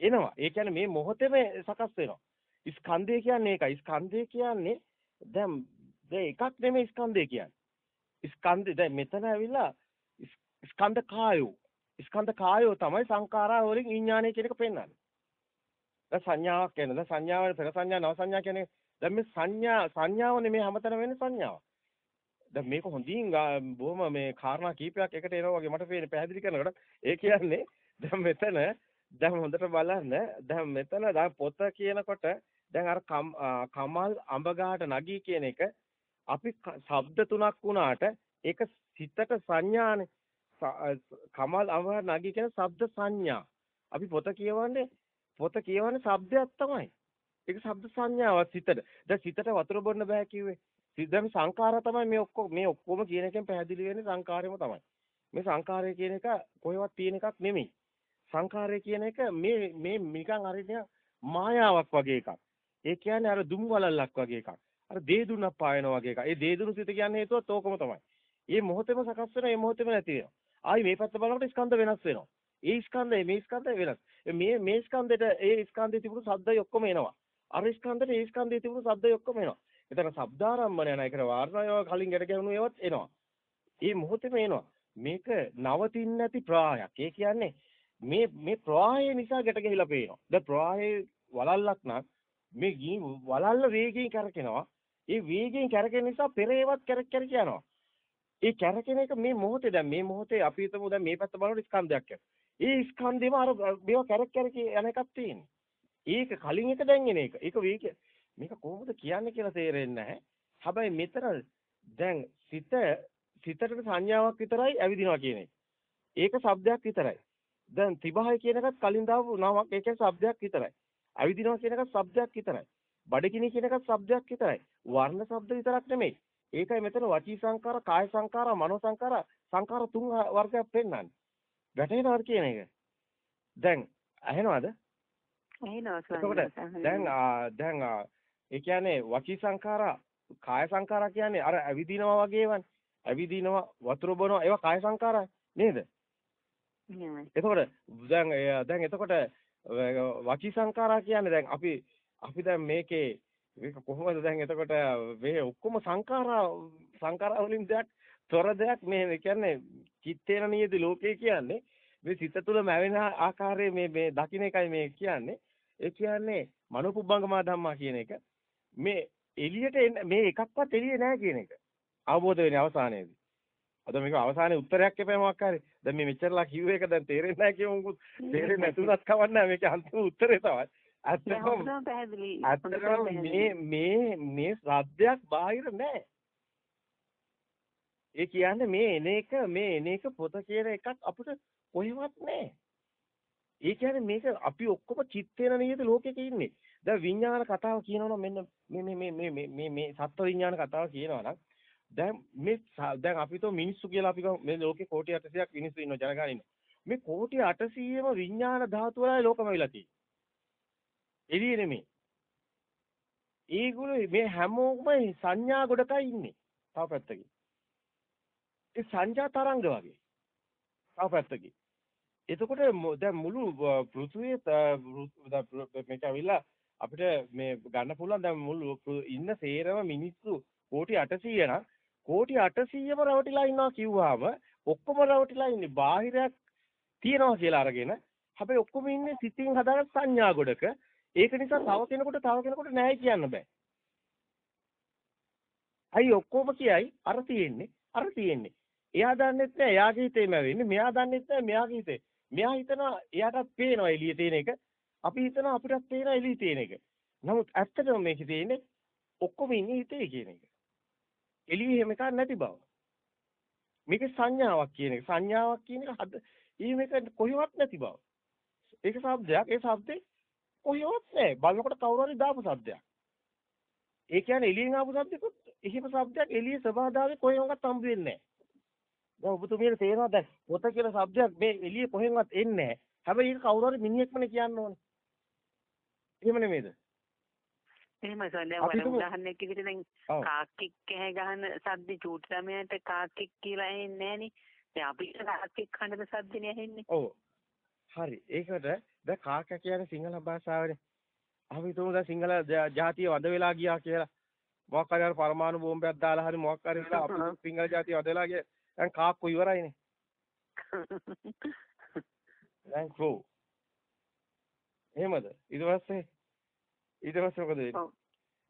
එනවා. ඒ කියන්නේ මේ මොහොතේම සකස් වෙනවා. ස්කන්ධය කියන්නේ ඒකයි. ස්කන්ධය කියන්නේ දැන් දැන් එකක් නෙමෙයි ස්කන්ධය කියන්නේ. ස්කන්ධය දැන් මෙතන ඇවිල්ලා ස්කන්ධ කායෝ. ස්කන්ධ කායෝ තමයි සංඛාරා වලින් විඥානය කියන එක පෙන්වන්නේ. දැන් සංඥාවක් කියන්නේ. දැන් සංඥාවල පෙර සංඥා නව සංඥා කියන්නේ දැන් මේ සංඥා සංඥාවනේ මේ හැමතැනම වෙන්නේ සංඥාව. දැන් මේක හොඳින් බොහොම මේ කාරණා කීපයක් එකට එනවා වගේ මට පේන්නේ පැහැදිලි කරනකොට ඒ කියන්නේ දැන් මෙතන දැන් හොඳට බලන්න දැන් මෙතන දැන් පොත කියනකොට දැන් අර කමල් අඹ ගහට නගී කියන එක අපි ශබ්ද තුනක් වුණාට ඒක සිතට සංඥානේ. කමල් අමර නගී කියන ශබ්ද සංඥා. අපි පොත කියවන්නේ පොත කියවන්නේ ශබ්දයක් තමයි. ඒක ශබ්ද සංඥාවක් සිතට. දැන් සිතට වතුර බොන්න බෑ කිව්වේ. දැන් සංඛාරය තමයි මේ ඔක්කොම මේ ඔක්කොම කියන එකෙන් පැහැදිලි වෙන්නේ සංඛාරයම තමයි. මේ සංඛාරය කියන එක කොහෙවත් තියෙන එකක් නෙමෙයි. සංඛාරය කියන එක මේ මේ නිකන් හරියට මායාවක් වගේ එකක්. ඒ කියන්නේ අර දුම් වලල්ලක් වගේ එකක්. අර දේදුණක් පායනවා වගේ එකක්. ඒ දේදුණු සිත කියන්නේ හේතුවත් ඕකම තමයි. මේ මොහොතේම සකස් වෙනවා, මේ මොහොතේම නැති වෙනවා. ආයි මේ පැත්ත බලනකොට ස්කන්ධ වෙනස් වෙනවා. ඒ ස්කන්ධය මේ ස්කන්ධය වෙනස්. මේ මේ ස්කන්ධෙට ඒ ස්කන්ධයේ තිබුණු ශබ්දය ඔක්කොම එනවා. අර ස්කන්ධෙට ඒ ස්කන්ධයේ තිබුණු ශබ්දය ඔක්කොම එනවා. එතන ශබ්දාරම්මණය යන එකට වාර්ණාව කලින් ගැට ගැහුණු ඒවත් එනවා. මේ මොහොතේම එනවා. මේක නවතින්නේ නැති ප්‍රවාහයක්. ඒ කියන්නේ මේ මේ ප්‍රවාහය නිසා ගැට ගැහිලා පේනවා. දැන් ප්‍රවාහයේ වලල්ලක් නම් මේ වලල්ල වේගයෙන් කරකිනවා. ඒ වේගයෙන් කැරකෙන නිසා පෙර ඒවත් කැරක කැරක යනවා. ඒ කැරකෙන එක මේ මොහොතේ දැන් මේ මොහොතේ අපි හිතමු දැන් මේ පැත්ත බලනකොට ස්කන්ධයක් ඒ ස්කන්ධෙම අර මේවා කැරක් කැරක යන එකක් තියෙන්නේ. ඒක කලින් එක දැන් එන එක. ඒක වේක මේක කොහොමද කියන්නේ කියලා තේරෙන්නේ නැහැ. හැබැයි මෙතන දැන් සිත සිතට සංඥාවක් විතරයි ඇවිදිනවා කියන එක. ඒක શબ્දයක් විතරයි. දැන් තිබහයි කියන එකත් කලින් දාපු නමක් ඒකේ શબ્දයක් විතරයි. ඇවිදිනවා කියන එකත් શબ્දයක් විතරයි. බඩගිනි කියන එකත් શબ્දයක් විතරයි. වර්ණ શબ્ද විතරක් නෙමෙයි. ඒකයි මෙතන වචී සංකාර, කාය සංකාර, මනෝ සංකාර සංකාර තුන් වර්ගයක් පෙන්වන්නේ. වැටෙනවද කියන එක? දැන් ඇහෙනවද? ඇහෙනවා දැන් දැන් ඒ කියන්නේ වචී සංකාර, කාය සංකාර කියන්නේ අර ඇවිදිනවා වගේවනේ. ඇවිදිනවා, වතුර බොනවා ඒවා කාය සංකාරයි නේද? එතකොට දැන් දැන් එතකොට වචී සංකාරා කියන්නේ දැන් අපි අපි දැන් මේකේ මේක කොහොමද දැන් එතකොට මේ ඔක්කොම සංඛාරා සංඛාරා වලින් දෙයක් තොර දෙයක් මේ කියන්නේ චිත්තේන නියති ලෝකේ කියන්නේ මේ සිත තුළ මැවෙන ආකාරයේ මේ මේ දකින්න එකයි මේ කියන්නේ ඒ කියන්නේ මනෝපුබ්බංගමා ධම්මා කියන එක මේ එළියට මේ එකක්වත් එළියේ නැහැ කියන එක. අවබෝධ වෙන්නේ අවසානයේදී. අද මේක අවසානයේ උත්තරයක් එපා මොකක් හරි. දැන් මේ මෙච්චරලා කිව්ව එක දැන් තේරෙන්නේ නැහැ කියමුකෝ තේරෙන්නේ නැතුණත් කවන්නේ මේක අන්තිම උත්තරේ තමයි. ඇත්තටම මේ මේ මේ සද්දයක් බාහිර නැහැ. ඒ කියන්නේ මේ එන එක මේ එන එක පොත කියන එකක් අපිට කොහෙවත් නැහැ. ඒ කියන්නේ මේක අපි ඔක්කොම චිත්තේන නියත ලෝකෙක ඉන්නේ. දැන් විඥාන කතාව කියනවනම් මෙන්න මේ මේ මේ මේ මේ මේ සත්ව විඥාන කතාව කියනවනම් දැන් මේ දැන් අපි તો මිනිස්සු කියලා අපි මේ ලෝකේ කෝටි 800ක් මිනිස්සු ඉන්නවා ජනගහන ඉන්නවා. මේ කෝටි 800ම විඥාන ධාතු වලයි ලෝකම වෙලා තියෙන්නේ. එළිය නෙමෙයි. ඒගොල්ලෝ මේ හැමෝම සංඥා ගොඩකයි ඉන්නේ. තව පැත්තකින්. ඒ සංඥා තරංග වගේ. තව පැත්තකින්. එතකොට දැන් මුළු පෘථුවේ මේක ඇවිල්ලා අපිට මේ ගන්න පුළුවන් දැන් මුළු ඉන්න සේරම මිනිස්සු කෝටි 800 නම් කෝටි 800ම රවටිලා ඉන්නවා කිව්වහම ඔක්කොම රවටිලා ඉන්නේ බාහිරයක් තියනවා කියලා අරගෙන හැබැයි ඔක්කොම ඉන්නේ සිතින් හදාගත් සංඥා ගොඩක ඒක නිසා තව කෙනෙකුට තව කෙනෙකුට නැහැ කියන්න බෑ. අයි ඔක්කොම කියයි අර තියෙන්නේ අර තියෙන්නේ. එයා දන්නෙත් නෑ එයාගේ හිතේම වෙන්නේ. මෙයා දන්නෙත් නෑ මෙයාගේ හිතේ. මෙයා හිතනවා එයාටත් පේනවා එළියේ තියෙන එක. අපි හිතනවා අපිටත් පේනවා එළියේ තියෙන එක. නමුත් ඇත්තටම මේකේ තියෙන්නේ ඔක්කොම ඉන්නේ හිතේ කියන එක. එළියේ එහෙම එකක් නැති බව. මේක සංඥාවක් කියන එක. සංඥාවක් කියන එක හද මේක කොහෙවත් නැති බව. ඒක શબ્දයක්. ඒ શબ્දේ කොහෙවත් නැහැ. බලනකොට කවුරු හරි දාපු શબ્දයක්. ඒ කියන්නේ එළියෙන් ආපු શબ્දෙකුත් එහෙම શબ્දයක් එළියේ ස්වභාවතාවේ කොහෙවත් හම්බ වෙන්නේ නැහැ. දැන් ඔබතුමියට තේරෙනවා දැන් පොත කියලා શબ્දයක් මේ එළියේ කොහෙන්වත් එන්නේ නැහැ. හැබැයි ඒක කවුරු හරි මිනිහෙක්මනේ කියන්න ඕනේ. එහෙම නෙමෙයිද? එහෙමයි සර් දැන් වල උදාහරණයක් විදිහට දැන් කාක්කෙක් කෑ ගහන සද්ද චූටි ළමයාට කාක්කෙක් කියලා ඇහෙන්නේ නැහනේ. දැන් අපිට කාක්කෙක් කනද සද්දනේ ඇහෙන්නේ. ඔව්. හරි. ඒකට දැන් කාක්ක කියන්නේ සිංහල භාෂාවනේ. අපි හිතමු දැන් සිංහල ජාතිය වඳ වෙලා ගියා කියලා. මොකක් හරි පරමාණු බෝම්බයක් දාලා හරි මොකක් හරි වෙලා අපි සිංහල ජාතිය වඳ වෙලා ගියා. දැන් කාක්කෝ ඉවරයිනේ. දැන් ක්‍රෝ. එහෙමද? ඊට පස්සේ ඊට පස්සේ මොකද වෙන්නේ?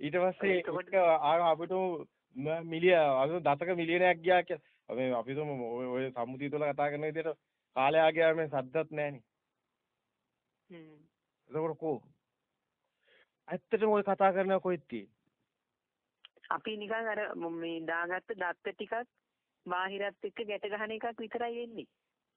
ඊට පස්සේ අපිට මිලිය දශක මිලියනයක් ගියා කියලා. මේ අපි තුමු ඔය සම්මුතිය තුළ කතා කරන විදිහට කාලය ආගියා මේ සද්දත් නැහනේ. හ්ම්. එතකොට කො? ඇත්තටම ඔය කතා කරනවා කොහෙද තියෙන්නේ? අපි නිකන් අර මේ දාගත්ත දත්ත ටිකක් බාහිරත් එක්ක ගැට ගන්න එකක් විතරයි වෙන්නේ.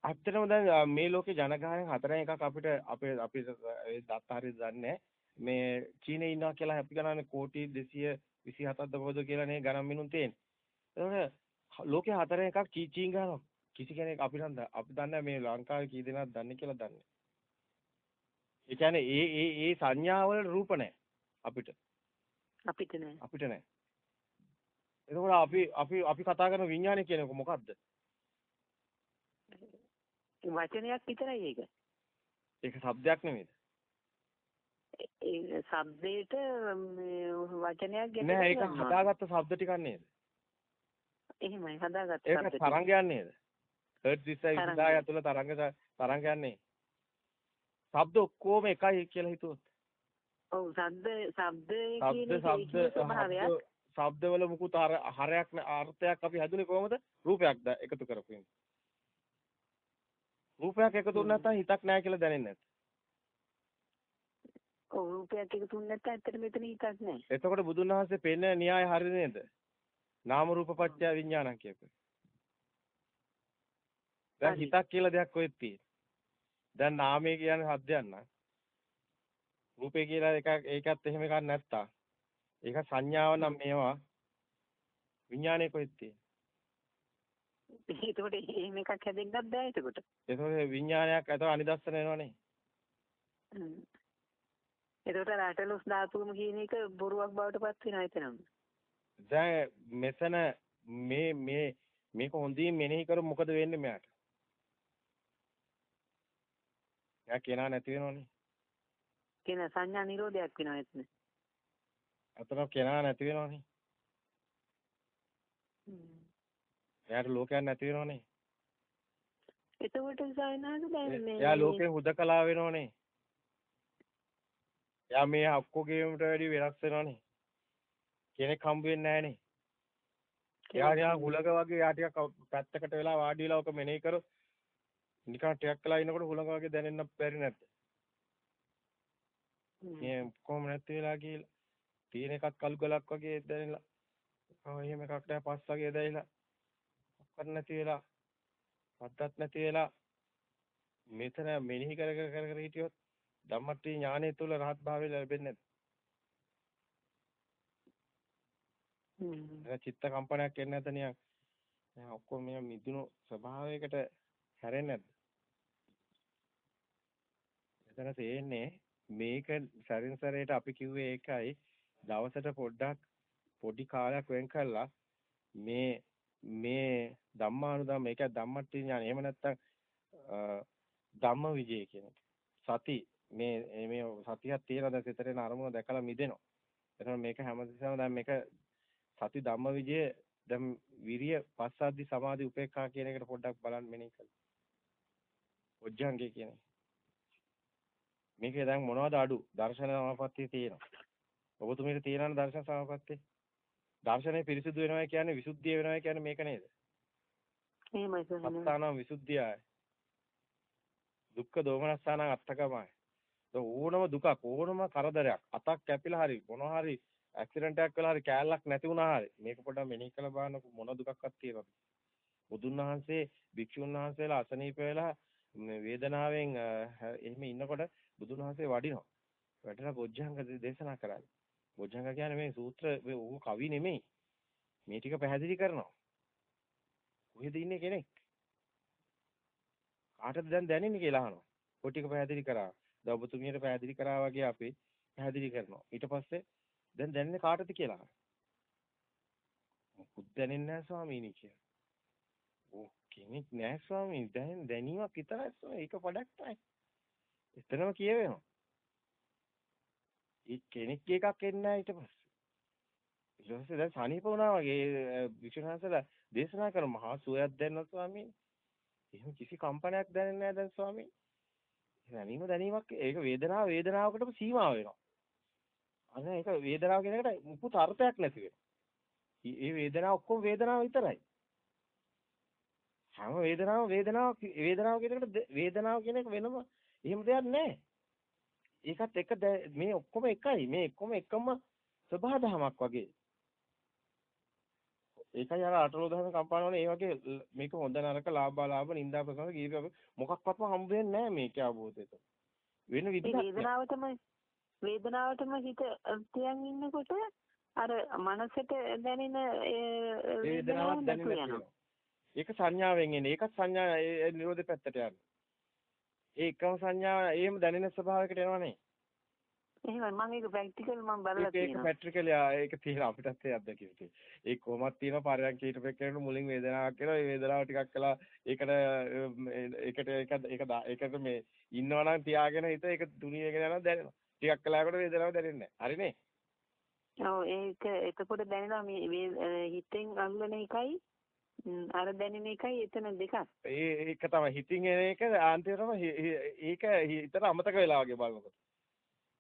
ඇත්තටම දැන් මේ ලෝකේ ජනගහනයෙන් හතරෙන් එකක් අපිට අපේ අපි දත්ත හරියට දන්නේ මේ චීනේ ඉන්නවා කියලා අපි ගණන්නේ කෝටි 227ක්ද කොහොද කියලා නේ ගණන් මිනුම් තියෙන්නේ. එතකොට ලෝකේ හතරෙන් එකක් චී චීන් ගන්නවා. කිසි කෙනෙක් අපි නම් අපි දන්නේ මේ ලංකාවේ කී දෙනාද දන්නේ කියලා දන්නේ. ඒ කියන්නේ ඒ ඒ ඒ සංඥාවල රූප නැහැ අපිට. අපිට නැහැ. අපිට නැහැ. එතකොට අපි අපි අපි කතා කරන විඥානය කියන්නේ මොකක්ද? වචනයක් විතරයි ඒක. ඒක શબ્දයක් නෙමෙයිද? ඒ શબ્දේට වචනයක් ගැන නෑ ඒක හදාගත්ත શબ્ද ටිකක් නේද? එහෙමයි හදාගත්ත શબ્ද ටික. ඒක තරංගයක් නේද? හර්ට්ස් 20 20000 ඇතුළ තරංග තරංගයක් නේ. શબ્ද ඔක්කොම එකයි කියලා හිතුවොත්. ඔව් ශබ්ද ශබ්දයේ කියන ස්වභාවයක් ශබ්දවල මුකුත් හරයක් අර්ථයක් අපි හදුනේ කොහොමද? රූපයක් එකතු කරපු රූපයක් එකතු නැත්නම් හිතක් නැහැ කියලා දැනෙන්නේ නැද්ද? ඔව් රූපයක් එකතු නැත්නම් ඇත්තට මෙතන හිතක් නැහැ. එතකොට බුදුන් වහන්සේ පෙන්න න්‍යාය හරිද නේද? නාම රූප පත්‍ය විඥානං කියපේ. දැන් හිතක් කියලා දෙයක් කොහෙද තියෙන්නේ? දැන් නාමය කියන්නේ හද්දයක් නං. රූපේ කියලා එකක් ඒකත් එහෙම එකක් නැත්තා. ඒක සංඥාව නම් මේවා විඥානය කොහෙද තියෙන්නේ? ඒකට එහෙම එකක් හැදෙන්නත් බෑ ඒකට. ඒතකොට විඥානයක් අතව අනිදස්සන වෙනවනේ. ඒකට රටලොස් ධාතුම කියන එක බොරුවක් බවට පත් වෙනවා එතනම. දැන් මෙතන මේ මේ මේක හොඳින් මෙනෙහි කර මොකද වෙන්නේ මෙයාට? එයා කෙනා නැති වෙනවනේ. කෙනා සංඥා නිරෝධයක් වෙනවා එතන. අතන කෙනා නැති වෙනවනේ. එයාට ලෝකයක් නැති වෙනවනේ. එතකොට සායනාද දැන් මේ එයා ලෝකේ හුදකලා වෙනවනේ. එයා මේ අක්කෝගේමට වැඩි වෙනස් වෙනවනේ. කෙනෙක් හම්බ වෙන්නේ නැහනේ. එයා නිකන් හුලක වගේ එයා ටිකක් පැත්තකට වෙලා වාඩි වෙලා ඔක මෙනෙහි කරොත් නිකන් ටිකක් වෙලා ඉනකොට හුලක වගේ දැනෙන්න බැරි නැද්ද? මේ කොහොම නැති වෙලා කියලා තියෙන එකත් කල් ගලක් වගේ දැනෙලා. ආ එහෙම එකක් නැහැ පස් වගේ දැයිලා. ඔක්කට නැති වෙලා. පද්දත් නැති වෙලා. මෙතන මෙනෙහි කර කර කර කර හිටියොත් ධම්මට්ටි ඥානය තුල රහත් භාවය ලැබෙන්නේ නැද්ද? චිත්ත කම්පනයක් එන්නේ නැත. දැන් ඔක්කොම මේ මිදුණු ස්වභාවයකට හැරෙන්නේ නැද්ද? එතන තේන්නේ මේක සරින් සරේට අපි කිව්වේ ඒකයි දවසට පොඩ්ඩක් පොඩි කාලයක් වෙන් කළා මේ මේ ධම්මානුධම්ම ඒක ධම්මට්ටි ඥාන එහෙම නැත්නම් ධම්ම විජය කියන සති මේ මේ සතියක් තියෙනවා දැන් සිතරේන අරමුණ දැකලා මිදෙනවා. එතකොට මේක හැමතිස්සම දැන් මේක සති ධම්ම විජය දැන් විරිය පස්සද්ධි සමාධි උපේක්ඛා කියන එකට පොඩ්ඩක් බලන්න මෙනෙහි කළා. ඔජ්ජංගේ කියන්නේ. මේකේ දැන් මොනවද අඩු? දර්ශන සමාපත්තිය තියෙනවා. ඔබතුමීට තියෙනවනේ දර්ශන සමාපත්තිය. දර්ශනේ පිරිසිදු වෙනවා කියන්නේ විසුද්ධිය වෙනවා කියන්නේ මේක නේද? එහෙමයි සර්. අත්තානම් විසුද්ධියයි. දුක්ඛ දෝමනස්සානම් අත්තකමයි. ඕනම දුකක් ඕනම කරදරයක් අතක් කැපිලා හරි මොනවා හරි ඇක්සිඩන්ට් එකක් වෙලා හරි කෑල්ලක් නැති වුණා හරි මේක පොඩ්ඩක් මෙනෙහි කරලා බලන්න මොන දුකක්වත් තියෙනවද බුදුන් වහන්සේ භික්ෂුන් වහන්සේලා අසනීප වෙලා වේදනාවෙන් එහෙම ඉන්නකොට බුදුන් වහන්සේ වඩිනවා වැටලා බොජ්ජංග දේශනා කරන්නේ බොජ්ජංග කියන්නේ මේ සූත්‍ර ඌ කවි නෙමෙයි මේ ටික පැහැදිලි කරනවා කොහෙද ඉන්නේ කෙනෙක් කාටද දැන් දැනෙන්නේ කියලා අහනවා ඔය ටික පැහැදිලි කරා දැන් ඔබතුමියට පැහැදිලි කරා වගේ අපි පැහැදිලි කරනවා ඊට පස්සේ දැන් දැනෙන්නේ කාටද කියලා. මොකුත් දැනෙන්නේ නැහැ ස්වාමීනි කියලා. ඕ කෙනෙක් නැහැ ස්වාමීනි. දැන් දැනීමක් විතරයි ස්වාමී. ඒක පඩක් තමයි. එතනම කියවෙනවා. ඒ කෙනෙක් එකක් එන්නේ නැහැ ඊට පස්සේ. ඊට පස්සේ දැන් සනීප වුණා වගේ විශ්වනාථලා දේශනා කරන මහා සුවයක් දැනෙනවා ස්වාමීනි. එහෙම කිසි කම්පනයක් දැනෙන්නේ නැහැ දැන් ස්වාමීනි. දැනීම දැනීමක් ඒක වේදනාව වේදනාවකටම සීමා වෙනවා. අන්න ඒක වේදනාව කියන එකට මුකුත් අර්ථයක් නැති වෙනවා. මේ වේදනාව ඔක්කොම වේදනාව විතරයි. හැම වේදනාව වේදනාව වේදනාව කියන එකට වේදනාව කියන එක වෙනම එහෙම දෙයක් නැහැ. ඒකත් එක මේ ඔක්කොම එකයි. මේ ඔක්කොම එකම ධමයක් වගේ. ඒකයි අර අටලෝ දහම කම්පාන වල ඒ වගේ මේක හොඳ නරක ලාභ ලාභ නිന്ദා ප්‍රසන්න කීප මොකක්වත්ම හම්බ වෙන්නේ නැහැ මේකේ අවබෝධයට. වෙන විදිහක් වේදනාව තමයි වේදනාවටම හිත තියන් ඉන්නකොට අර මනසට දැනෙන වේදනාවක් දැනෙනවා. ඒක සංඥාවෙන් එන්නේ. ඒකත් සංඥා නිරෝධ පැත්තට යන්නේ. ඒ එකම සංඥාව එහෙම දැනෙන ස්වභාවයකට එනවනේ. එහෙමයි මම ඒක ප්‍රැක්ටිකල් මම බලලා තියෙනවා. ඒක ප්‍රැක්ටිකල් ඒක තියෙන අපිටත් ඒ අත්දැකීම තියෙන. ඒ කොහොමද තියෙන පරයන්ක ඊට පෙක්කේට මුලින් වේදනාවක් එනවා. ඒ වේදනාව ටිකක් කළා ඒකට ඒකට ඒක ඒකට මේ ඉන්නවනම් තියාගෙන හිත ඒක තුනී වෙගෙන යනවා දැනෙනවා. ටිකක් කලාවකට වේදනාවක් දැනෙන්නේ නැහැ. හරිනේ? ඔව් ඒක එතකොට දැනෙනවා මේ හිතෙන් අල්ලන එකයි අර දැනෙන එකයි එතන දෙකක්. ඒ ඒක තමයි හිතින් එන එක ආන්තිරම ඒක හිතට අමතක වෙලා වගේ බලනකොට.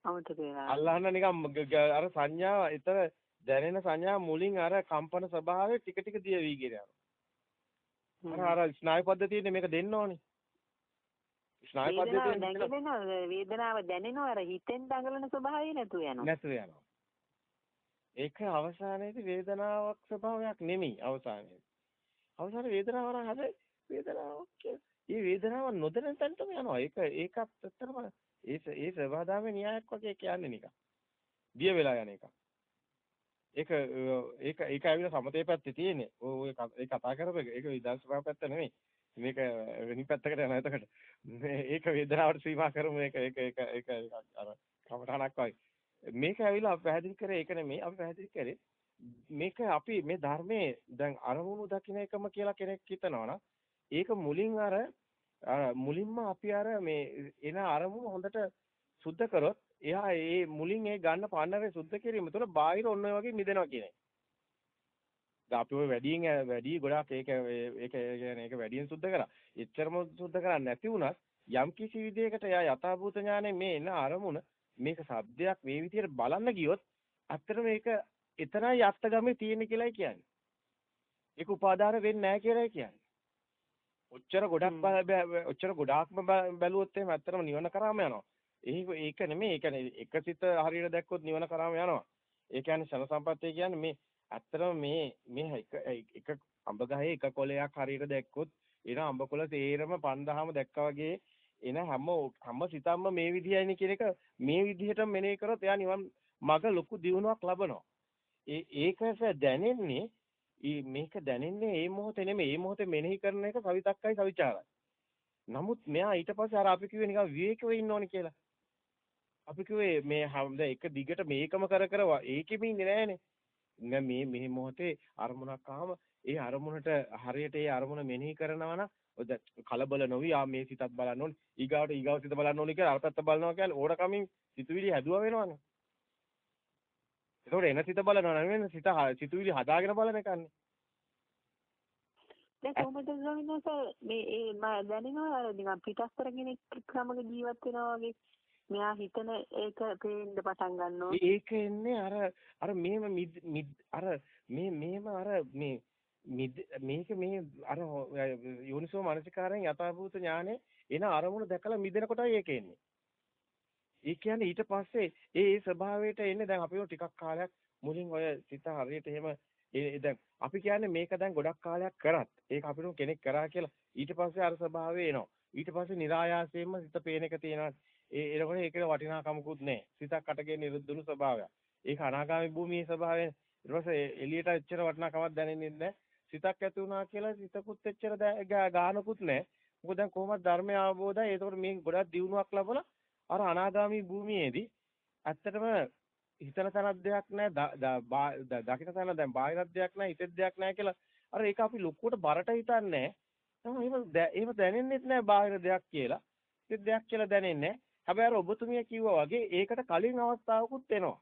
අමතක වෙලා. අල්ලන්න නිකන් අර සංඥා එතන දැනෙන සංඥා මුලින් අර කම්පන ස්වභාවය ටික ටික දිය වී ගිය යනවා. අර අර ස්නායු පද්ධතියේ මේක දෙන්න ඕනේ. ස්නායු පද්ධතිය වේදනාව දැනෙනවා අර හිතෙන් දඟලන ස්වභාවය නැතු වෙනවා. නැතු වෙනවා. ඒක අවසානයේදී වේදනාවක් ස්වභාවයක් නෙමෙයි අවසානයේදී. අවසානයේ වේදනාව නම් හැබැයි වේදනාවක් ඒ වේදනාව නොදැන තැනටම යනවා. ඒක ඒකත් ඇත්තටම ඒ ඒ සබදාමේ න්‍යායක් වගේ කියන්නේ නිකන්. දිය වෙලා යන එක. ඒක ඒක ඒක ඇවිල්ලා සමතේ පැත්තේ තියෙන්නේ. ඔය ඒ කතා කරපු එක. ඒක විදර්ශනා පැත්ත නෙමෙයි. මේක වෙනි පැත්තකට යනවා එතකොට. ඒක වේදනාවට සීමා කරමු ඒක ඒක ඒක ඒක අර කමඨාණක් වගේ. මේක ඇවිල්ලා අපි පැහැදිලි කරේ ඒක නෙමෙයි. අපි පැහැදිලි කරේ මේක අපි මේ ධර්මයේ දැන් අරමුණු දකින්න එකම කියලා කෙනෙක් හිතනවා ඒක මුලින් අර මුලින්ම අපි අර මේ එන අරමුණු හොඳට සුද්ධ කරොත් එයා ඒ මුලින් ඒ ගන්න පන්නරේ සුද්ධ කිරීම තුළ බාහිර ඔන්න ඔය වගේ මිදෙනවා කියන එක. අපි ඔය වැඩියෙන් වැඩි ගොඩාක් ඒක ඒක කියන්නේ ඒක වැඩියෙන් සුද්ධ කරා. එච්චරම සුද්ධ කරන්නේ නැති වුණත් යම් කිසි විදියකට එයා යථාභූත ඥානේ මේ එන අරමුණ මේක සබ්දයක් මේ විදියට බලන්න ගියොත් අත්තර මේක එතරම් යත්තගමේ තියෙන කියලායි කියන්නේ. ඒක උපාදාන වෙන්නේ නැහැ කියලායි කියන්නේ. ඔච්චර ගොඩක් ඔච්චර ගොඩාක්ම බැලුවොත් එහෙම ඇත්තටම නිවන කරාම යනවා. ඒක ඒක නෙමෙයි. ඒ කියන්නේ එක සිත හරියට දැක්කොත් නිවන කරාම යනවා. ඒ කියන්නේ ශන සම්පත්තිය කියන්නේ මේ ඇත්තටම මේ මේ එක එක අඹ ගහේ එක කොලයක් හරියට දැක්කොත් එන අඹ කොළ තේරම 5000ම දැක්කා වගේ එන හැම හැම සිතක්ම මේ විදියයිනේ කියන එක මේ විදිහට මෙනෙහි කරොත් එයා නිවන් මග ලොකු දියුණුවක් ලබනවා. ඒ ඒකස දැනෙන්නේ මේක දැනෙන්නේ මේ මොහොතේ නෙමෙයි. මේ මොහොතේ මෙනෙහි කරන එක සවිතක්කයි සවිචාරයි. නමුත් මෙයා ඊට පස්සේ අර අපි කිව්වේ නිකන් විවේකීව ඉන්න ඕනේ කියලා. අපි කිව්වේ මේ දැන් එක දිගට මේකම කර කර ඒකෙම ඉන්නේ නෑනේ. නෑ මේ මේ මොහොතේ අරමුණක් ආවම ඒ අරමුණට හරියට ඒ අරමුණ මෙනෙහි කරනවා නම් ඔද කලබල නොවි ආ මේ සිතත් බලන්න ඕනේ ඊගාවට ඊගාව සිත බලන්න ඕනේ කියලා අර පැත්ත බලනවා කියන්නේ ඕඩ කමින් සිතුවිලි හැදුවා වෙනවනේ. ඒතකොට එන සිත බලනවා නෙවෙයි සිත සිතුවිලි හදාගෙන බලන එකන්නේ. දැන් කොහොමද ස්වාමීන් මේ ඒ මම දැනෙනවා අර නිකන් පිටස්තර කෙනෙක් සමග ජීවත් වෙනවා වගේ මෙයා හිතන ඒක පේන්න පටන් ගන්නවා. ඒක එන්නේ අර අර මේම අර මේ මේම අර මේ මේක මේ අර යෝනිසෝ මානසිකාරයෙන් යථාභූත ඥානේ එන අරමුණ දැකලා මිදෙන කොටයි ඒක එන්නේ. ඒ කියන්නේ ඊට පස්සේ ඒ ඒ ස්වභාවයට එන්නේ දැන් අපි ටිකක් කාලයක් මුලින් ඔය සිත හරියට එහෙම ඒ දැන් අපි කියන්නේ මේක දැන් ගොඩක් කාලයක් කරත් ඒක අපිට කෙනෙක් කරා කියලා ඊට පස්සේ අර ස්වභාවය එනවා. ඊට පස්සේ નિરાයාසයෙන්ම සිත පේන එක තියෙනවා. ඒ එනකොට ඒකේ වටිනාකමකුත් නැහැ. සිතක් අටගේ නිරුද්ධුණු ස්වභාවයක්. ඒක අනාගාමී භූමියේ ස්වභාවය. ඊට පස්සේ එළියට එච්චර වටිනාකමක් දැනෙන්නේ නැහැ. සිතක් ඇති වුණා කියලා සිතකුත් එච්චර ගානකුත් නැහැ. මොකද දැන් කොහොමද ධර්මය අවබෝධය. ඒතකොට මේ ගොඩක් දියුණුවක් ලැබලා අර අනාගාමී භූමියේදී ඇත්තටම හිතන තැනක් දෙයක් නැහැ. දකින්න තැන දැන් බාහිරක් දෙයක් නැහැ. හිතෙත් දෙයක් නැහැ කියලා අර ඒක අපි ලොකුවට බරට හිතන්නේ නැහැ. එහෙම දැනෙන්නෙත් නැහැ බාහිර දෙයක් කියලා. හිතෙත් දෙයක් කියලා දැනෙන්නේ නැහැ. හැබැයි අර ඔබතුමිය කිව්වා වගේ ඒකට කලින් අවස්ථාවකුත් එනවා.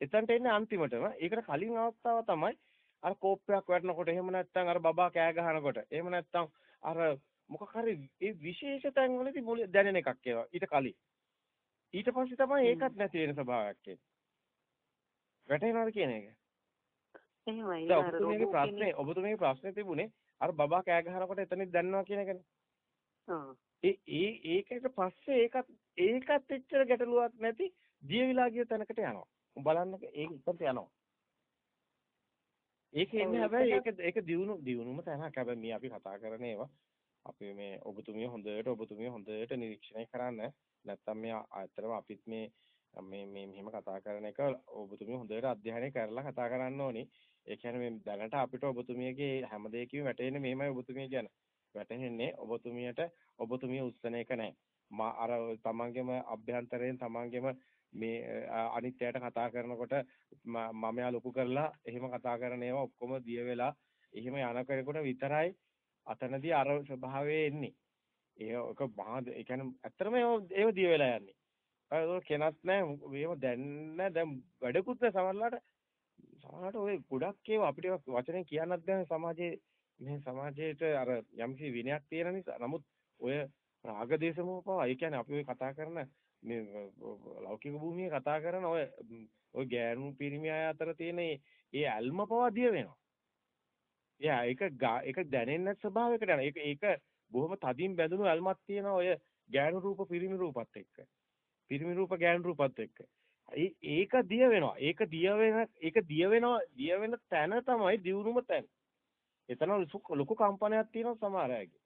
එතනට එන්නේ අන්තිමටම. ඒකට කලින් අවස්ථාව තමයි අර කෝප්පයක් වැටෙනකොට එහෙම නැත්නම් අර බබා කෑ ගහනකොට එහෙම නැත්නම් අර මොකක් හරි ඒ විශේෂ තැන්වලදී මුල දැනෙන එකක් ඒවා ඊට කලින්. ඊට පස්සේ තමයි ඒකත් නැති වෙන ස්වභාවයක් එන්නේ. වැටෙනවද කියන එක? එහෙමයි. ඔබතුමියගේ ප්‍රශ්නේ ඔබතුමියගේ ප්‍රශ්නේ තිබුණේ අර බබා කෑ ගහනකොට එතනින් දැනනවා කියන එකනේ. ඒ ඒ ඒකට පස්සේ ඒකත් ඒකත් එච්චර ගැටලුවක් නැති දියවිලා ගිය තැනකට යනවා. බලන්න ඒක ඉස්සරට යනවා. ඒක එන්නේ හැබැයි ඒක ඒක දියුණු දියුණුම තැනක්. හැබැයි මේ අපි කතා කරන ඒවා අපි මේ ඔබතුමිය හොඳට ඔබතුමිය හොඳට නිරීක්ෂණය කරන්න. නැත්තම් මේ ඇත්තටම අපිත් මේ මේ මේ මෙහෙම කතා කරන එක ඔබතුමිය හොඳට අධ්‍යයනය කරලා කතා කරන්න ඕනේ. ඒ කියන්නේ මේ දැනට අපිට ඔබතුමියගේ හැම දෙයකම වැටෙන්නේ මෙහෙමයි ඔබතුමිය කියන. වැටහෙන්නේ ඔබතුමියට ඔබතුමිය උස්සන එක නැහැ. මා අර තමන්ගේම අභ්‍යන්තරයෙන් තමන්ගේම මේ අනිත්‍යයට කතා කරනකොට මමයා ලොකු කරලා එහෙම කතා කරන ඒවා ඔක්කොම දිය වෙලා එහෙම යන කෙනෙකුට විතරයි අතනදී අර ස්වභාවයේ එන්නේ. ඒක මහා ඒ කියන්නේ ඇත්තටම ඒව දිය වෙලා යන්නේ. ඒක කෙනත් නැහැ. මේව දැන් දැන් වැඩකුත් නැහැ සමහරලාට. සමහරලාට ඔය ගොඩක් ඒවා අපිට වචනෙන් කියන්නත් බැහැ සමාජයේ මේ සමාජයේට අර යම්කිසි විනයක් තියෙන නිසා. නමුත් ඔය රාග දේශ මොහ පවා ඒ කියන්නේ අපි ඔය කතා කරන මේ ලෞකික භූමියේ කතා කරන ඔය ඔය ගෑනු පිරිමි අය අතර තියෙන ඒ ඇල්ම පවා දිය වෙනවා. එයා ඒක ඒක දැනෙන්න ස්වභාවයකට යනවා. ඒක ඒක බොහොම තදින් බැඳුණු ඇල්මක් තියෙන ඔය ගෑනු රූප පිරිමි රූපත් එක්ක. පිරිමි රූප ගෑනු රූපත් එක්ක. ඒක දිය වෙනවා. ඒක දිය වෙන ඒක දිය වෙනවා දිය වෙන තැන තමයි දියුණුම තැන. එතන ලොකු කම්පනයක් තියෙනවා සමහර අයගේ.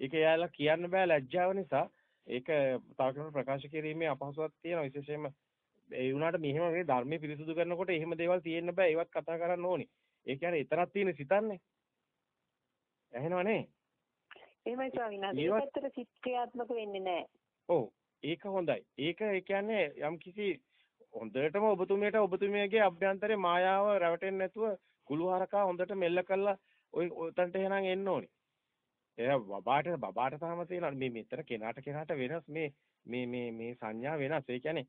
ඒක එයාලා කියන්න බෑ ලැජ්ජාව නිසා. ඒක තව ප්‍රකාශ කිරීමේ අපහසුතාවක් තියෙනවා විශේෂයෙන්ම ඒ වුණාට මෙහෙම මේ ධර්මයේ පිරිසුදු කරනකොට එහෙම දේවල් තියෙන්න බෑ ඒවත් කතා කරන්න ඕනි. ඒ කියන්නේ එතරම් තියෙන සිතන්නේ. ඇහෙනවනේ? එහෙමයි ස්වාමීන්. ඒකට සිත් ක්‍රියාත්මක වෙන්නේ නැහැ. ඔව්. ඒක හොඳයි. ඒක ඒ කියන්නේ යම් කිසි හොඳටම ඔබතුමියට ඔබතුමියගේ අභ්‍යන්තරේ මායාව රැවටෙන්නේ නැතුව කුළුහරකා හොඳට මෙල්ල කරලා ඔය උතන්ට එහෙනම් එන්න ඕනේ. එයා බබාට බබාට තාම තියෙනවා මේ මෙතන කෙනාට කෙනාට වෙනස් මේ මේ මේ මේ සංඥා වෙනස්. ඒ කියන්නේ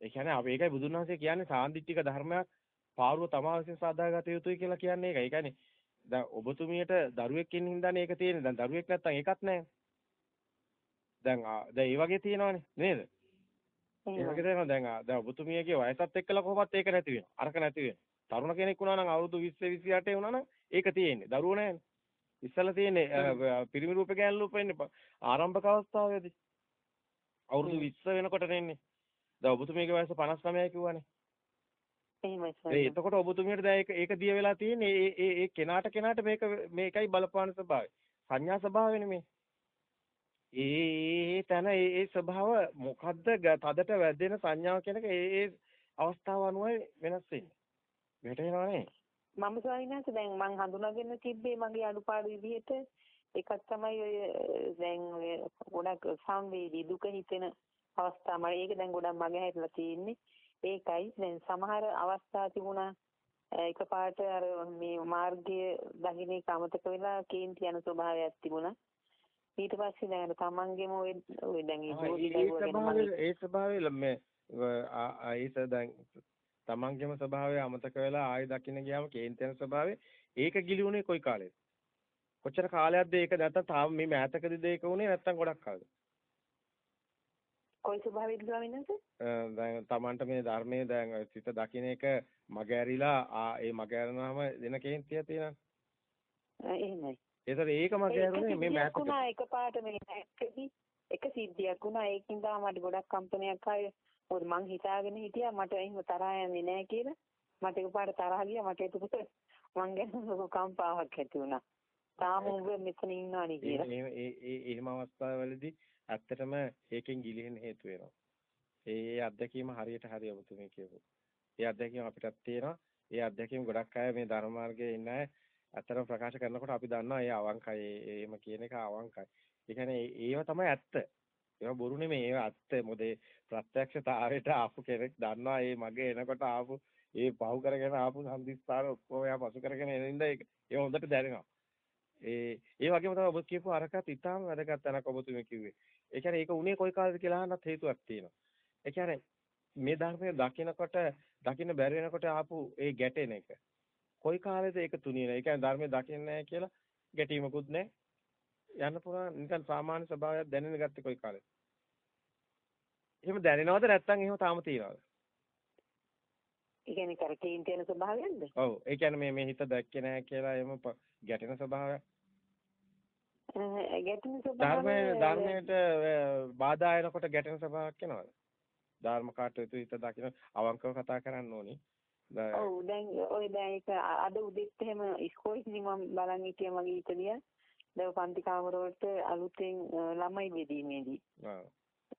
ඒ කියන්නේ අපි ඒකයි බුදුන් වහන්සේ කියන්නේ සාන්දිටික ධර්මයක් පාරුව තමා විසින් සාදාගත යුතුයි කියලා කියන්නේ ඒකයි. ඒ කියන්නේ දැන් ඔබතුමියට දරුවෙක් ඉන්න හින්දානේ ඒක තියෙන්නේ. දැන් දරුවෙක් නැත්තම් ඒකත් නැහැ. දැන් දැන් ඒ වගේ තියෙනවනේ නේද? ඒ වගේ දෙනවා දැන් දැන් ඔබතුමියගේ වයසත් එක්කලා කොහොමත් ඒක නැති වෙනවා. අරක නැති වෙනවා. තරුණ කෙනෙක් වුණා නම් අවුරුදු 20 28 වුණා නම් ඒක තියෙන්නේ. දරුවෝ නැහැනේ. ඉස්සලා තියෙන්නේ පිරිමි රූපේ ගෑනු රූපේ ඉන්නේ ආරම්භක අවස්ථාවේදී. අවුරුදු 20 වෙනකොට නෙන්නේ. දැන් ඔබතුමියගේ වයස 59යි කිව්වනේ. එහෙමයි සර්. ඒ එතකොට ඔබතුමියට දැන් ඒක ඒක දිය වෙලා තියෙන්නේ ඒ ඒ ඒ කෙනාට කෙනාට මේක මේකයි බලපාන ස්වභාවය. සංඥා ස්වභාවයනේ මේ. ඒ තන ඒ ස්වභාව මොකද්ද තදට වැදෙන සංඥාව කියන එක ඒ ඒ අවස්ථාව අනුවයි වෙනස් වෙන්නේ. වැටහෙනව නේ? මම ස්වාමීනාත් දැන් මං හඳුනාගෙන තිබ්බේ මගේ අඩුපාඩු විදිහට එකක් තමයි ඔය දැන් ඔය ගොඩක් සංවේදී දුක හිතෙන අවස්ථා මම ඒක දැන් ගොඩක් මගේ හැදලා තියෙන්නේ. ඒකයි දැන් සමහර අවස්ථා තිබුණා එකපාරට අර මේ මාර්ගයේ දකින්න එක අමතක වෙලා කේන්ති යන ස්වභාවයක් තිබුණා. ඊට පස්සේ දැන් තමන්ගේම ඔය ඔය දැන් ඒ ස්වභාවය මේ ආයිස දැන් තමන්ගේම ස්වභාවය අමතක වෙලා ආයෙ දකින්න ගියාම කේන්ති යන ස්වභාවය ඒක ගිලිුනේ කොයි කාලෙද? කොච්චර කාලයක්ද ඒක නැත්තම් තාම මේ මෑතකදීද ඒක උනේ නැත්තම් ගොඩක් කාලෙද? කොයි ස්වභාවයද ස්වාමීන් වහන්සේ? දැන් Tamanට මේ ධර්මයේ දැන් සිත දකින්න එක මග ඇරිලා ඒ මග ඇරනවාම දෙන කේන්තිය තියෙනවා. එහෙමයි. ඒතර ඒක මග ඇරුනේ මේ මෑතක. එකපාරට මේ නැක්කදී එක සිද්ධියක් වුණා ඒකින් තමයි මට ගොඩක් කම්පනයක් ආයේ මොකද මං හිතාගෙන හිටියා මට එහෙම තරහ යන්නේ නැහැ කියලා. මට එකපාරට තරහ ගියා මට එතකොට මං ගැන කම්පාවක් ඇති වුණා. තාම උඹ මෙතන ඉන්නවනේ කියලා. ඒ ඒ එහෙම අවස්ථාවවලදී ඇත්තටම ඒකෙන් ගිලිහෙන්න හේතු වෙනවා. ඒ අත්දැකීම හරියට හරි ඔබතුමී කියපු. ඒ අත්දැකීම අපිටත් තියෙනවා. ඒ අත්දැකීම ගොඩක් අය මේ ධර්ම මාර්ගයේ ඉන්න අය ඇත්තටම ප්‍රකාශ කරනකොට අපි දන්නවා ඒ අවංකයි. එහෙම කියන එක අවංකයි. ඒ කියන්නේ ඒව තමයි ඇත්ත. ඒවා බොරු නෙමෙයි ඒවා ඇත්ත. මොකද ප්‍රත්‍යක්ෂතාවයට ආපු කෙනෙක් දන්නවා මේ මගේ එනකොට ආපු ඒ පහු කරගෙන ආපු සම්දිස්ථාන ඔක්කොම එයා පසු කරගෙන එන ඉඳ ඒක හොඳට දැනෙනවා. ඒ ඒ වගේම තමයි ඔබ කියපු අරකට ඉතාම වැදගත් තැනක් ඔබතුමී කිව්වේ. ඒ කියන්නේ ඒක උනේ කොයි කාලෙද කියලා අහන්නත් හේතුවක් තියෙනවා. ඒ කියන්නේ මේ ධර්මය දකිනකොට දකින්න බැරි වෙනකොට ආපු ඒ ගැටෙන එක. කොයි කාලෙද ඒක තුනියන. ඒ කියන්නේ ධර්මය දකින්නේ නැහැ කියලා ගැටීමකුත් නැහැ. යන්න පුළුවන් නිකන් සාමාන්‍ය ස්වභාවයක් දැනෙන්න ගත්තේ කොයි කාලෙද? එහෙම දැනෙනවද නැත්නම් එහෙම තාම තියනවද? ඒ කියන්නේ කරකේන් තියෙන ස්වභාවයක්ද? ඔව්. ඒ කියන්නේ මේ මේ හිත දැක්කේ නැහැ කියලා එහෙම ගැටෙන ස්වභාවයක්. ගැටෙන ස්වභාවය ධර්මයේ ධර්මයට බාධා එනකොට ගැටෙන ස්වභාවයක් එනවද? ධර්ම කාටයුතු හිත දකින්න අවංකව කතා කරන්න ඕනි. ඔව් දැන් ඔය දැන් ඒක අද උදේත් එහෙම ඉස්කෝලේදී මම බලන් හිටියා මගේ හිතලිය. දැන් පන්ති කාමරවලට අලුතෙන් ළමයි බෙදීමේදී. ඔව්.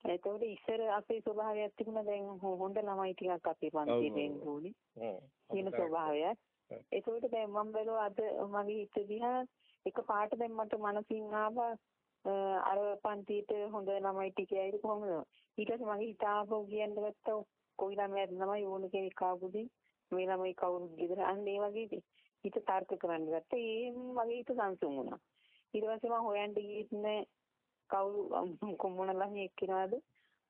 එතකොට ඉස්සර අපේ ස්වභාවයක් තිබුණා දැන් හොඳ ළමයි ටිකක් අපේ පන්තියේ එන්න ඕනේ. කියන ස්වභාවයක්. එතකොට දැන් මම බැලුවා අද මගේ හිත දිහා එක පාට දැන් මට මනසින් ආවා. අර පන්තියට හොඳ ළමයි ටික ඇවිත් කොහොමද? ඊට පස්සේ මගේ හිත ආපහු කියන්න ගත්තා කොයි ළමයාද ළමයි ඕන කෙනෙක් ආපුදී මේ ළමයි කවුරුත් ගෙදර. අන්න ඒ වගේ හිත තර්ක කරන්න ගත්තා. ඒෙන් මගේ හිත සංසුන් වුණා. ඊට පස්සේ මම හොයන්න ගියෙත් නෑ. කවුරු කොමුණ ළමයි එක්කිනවද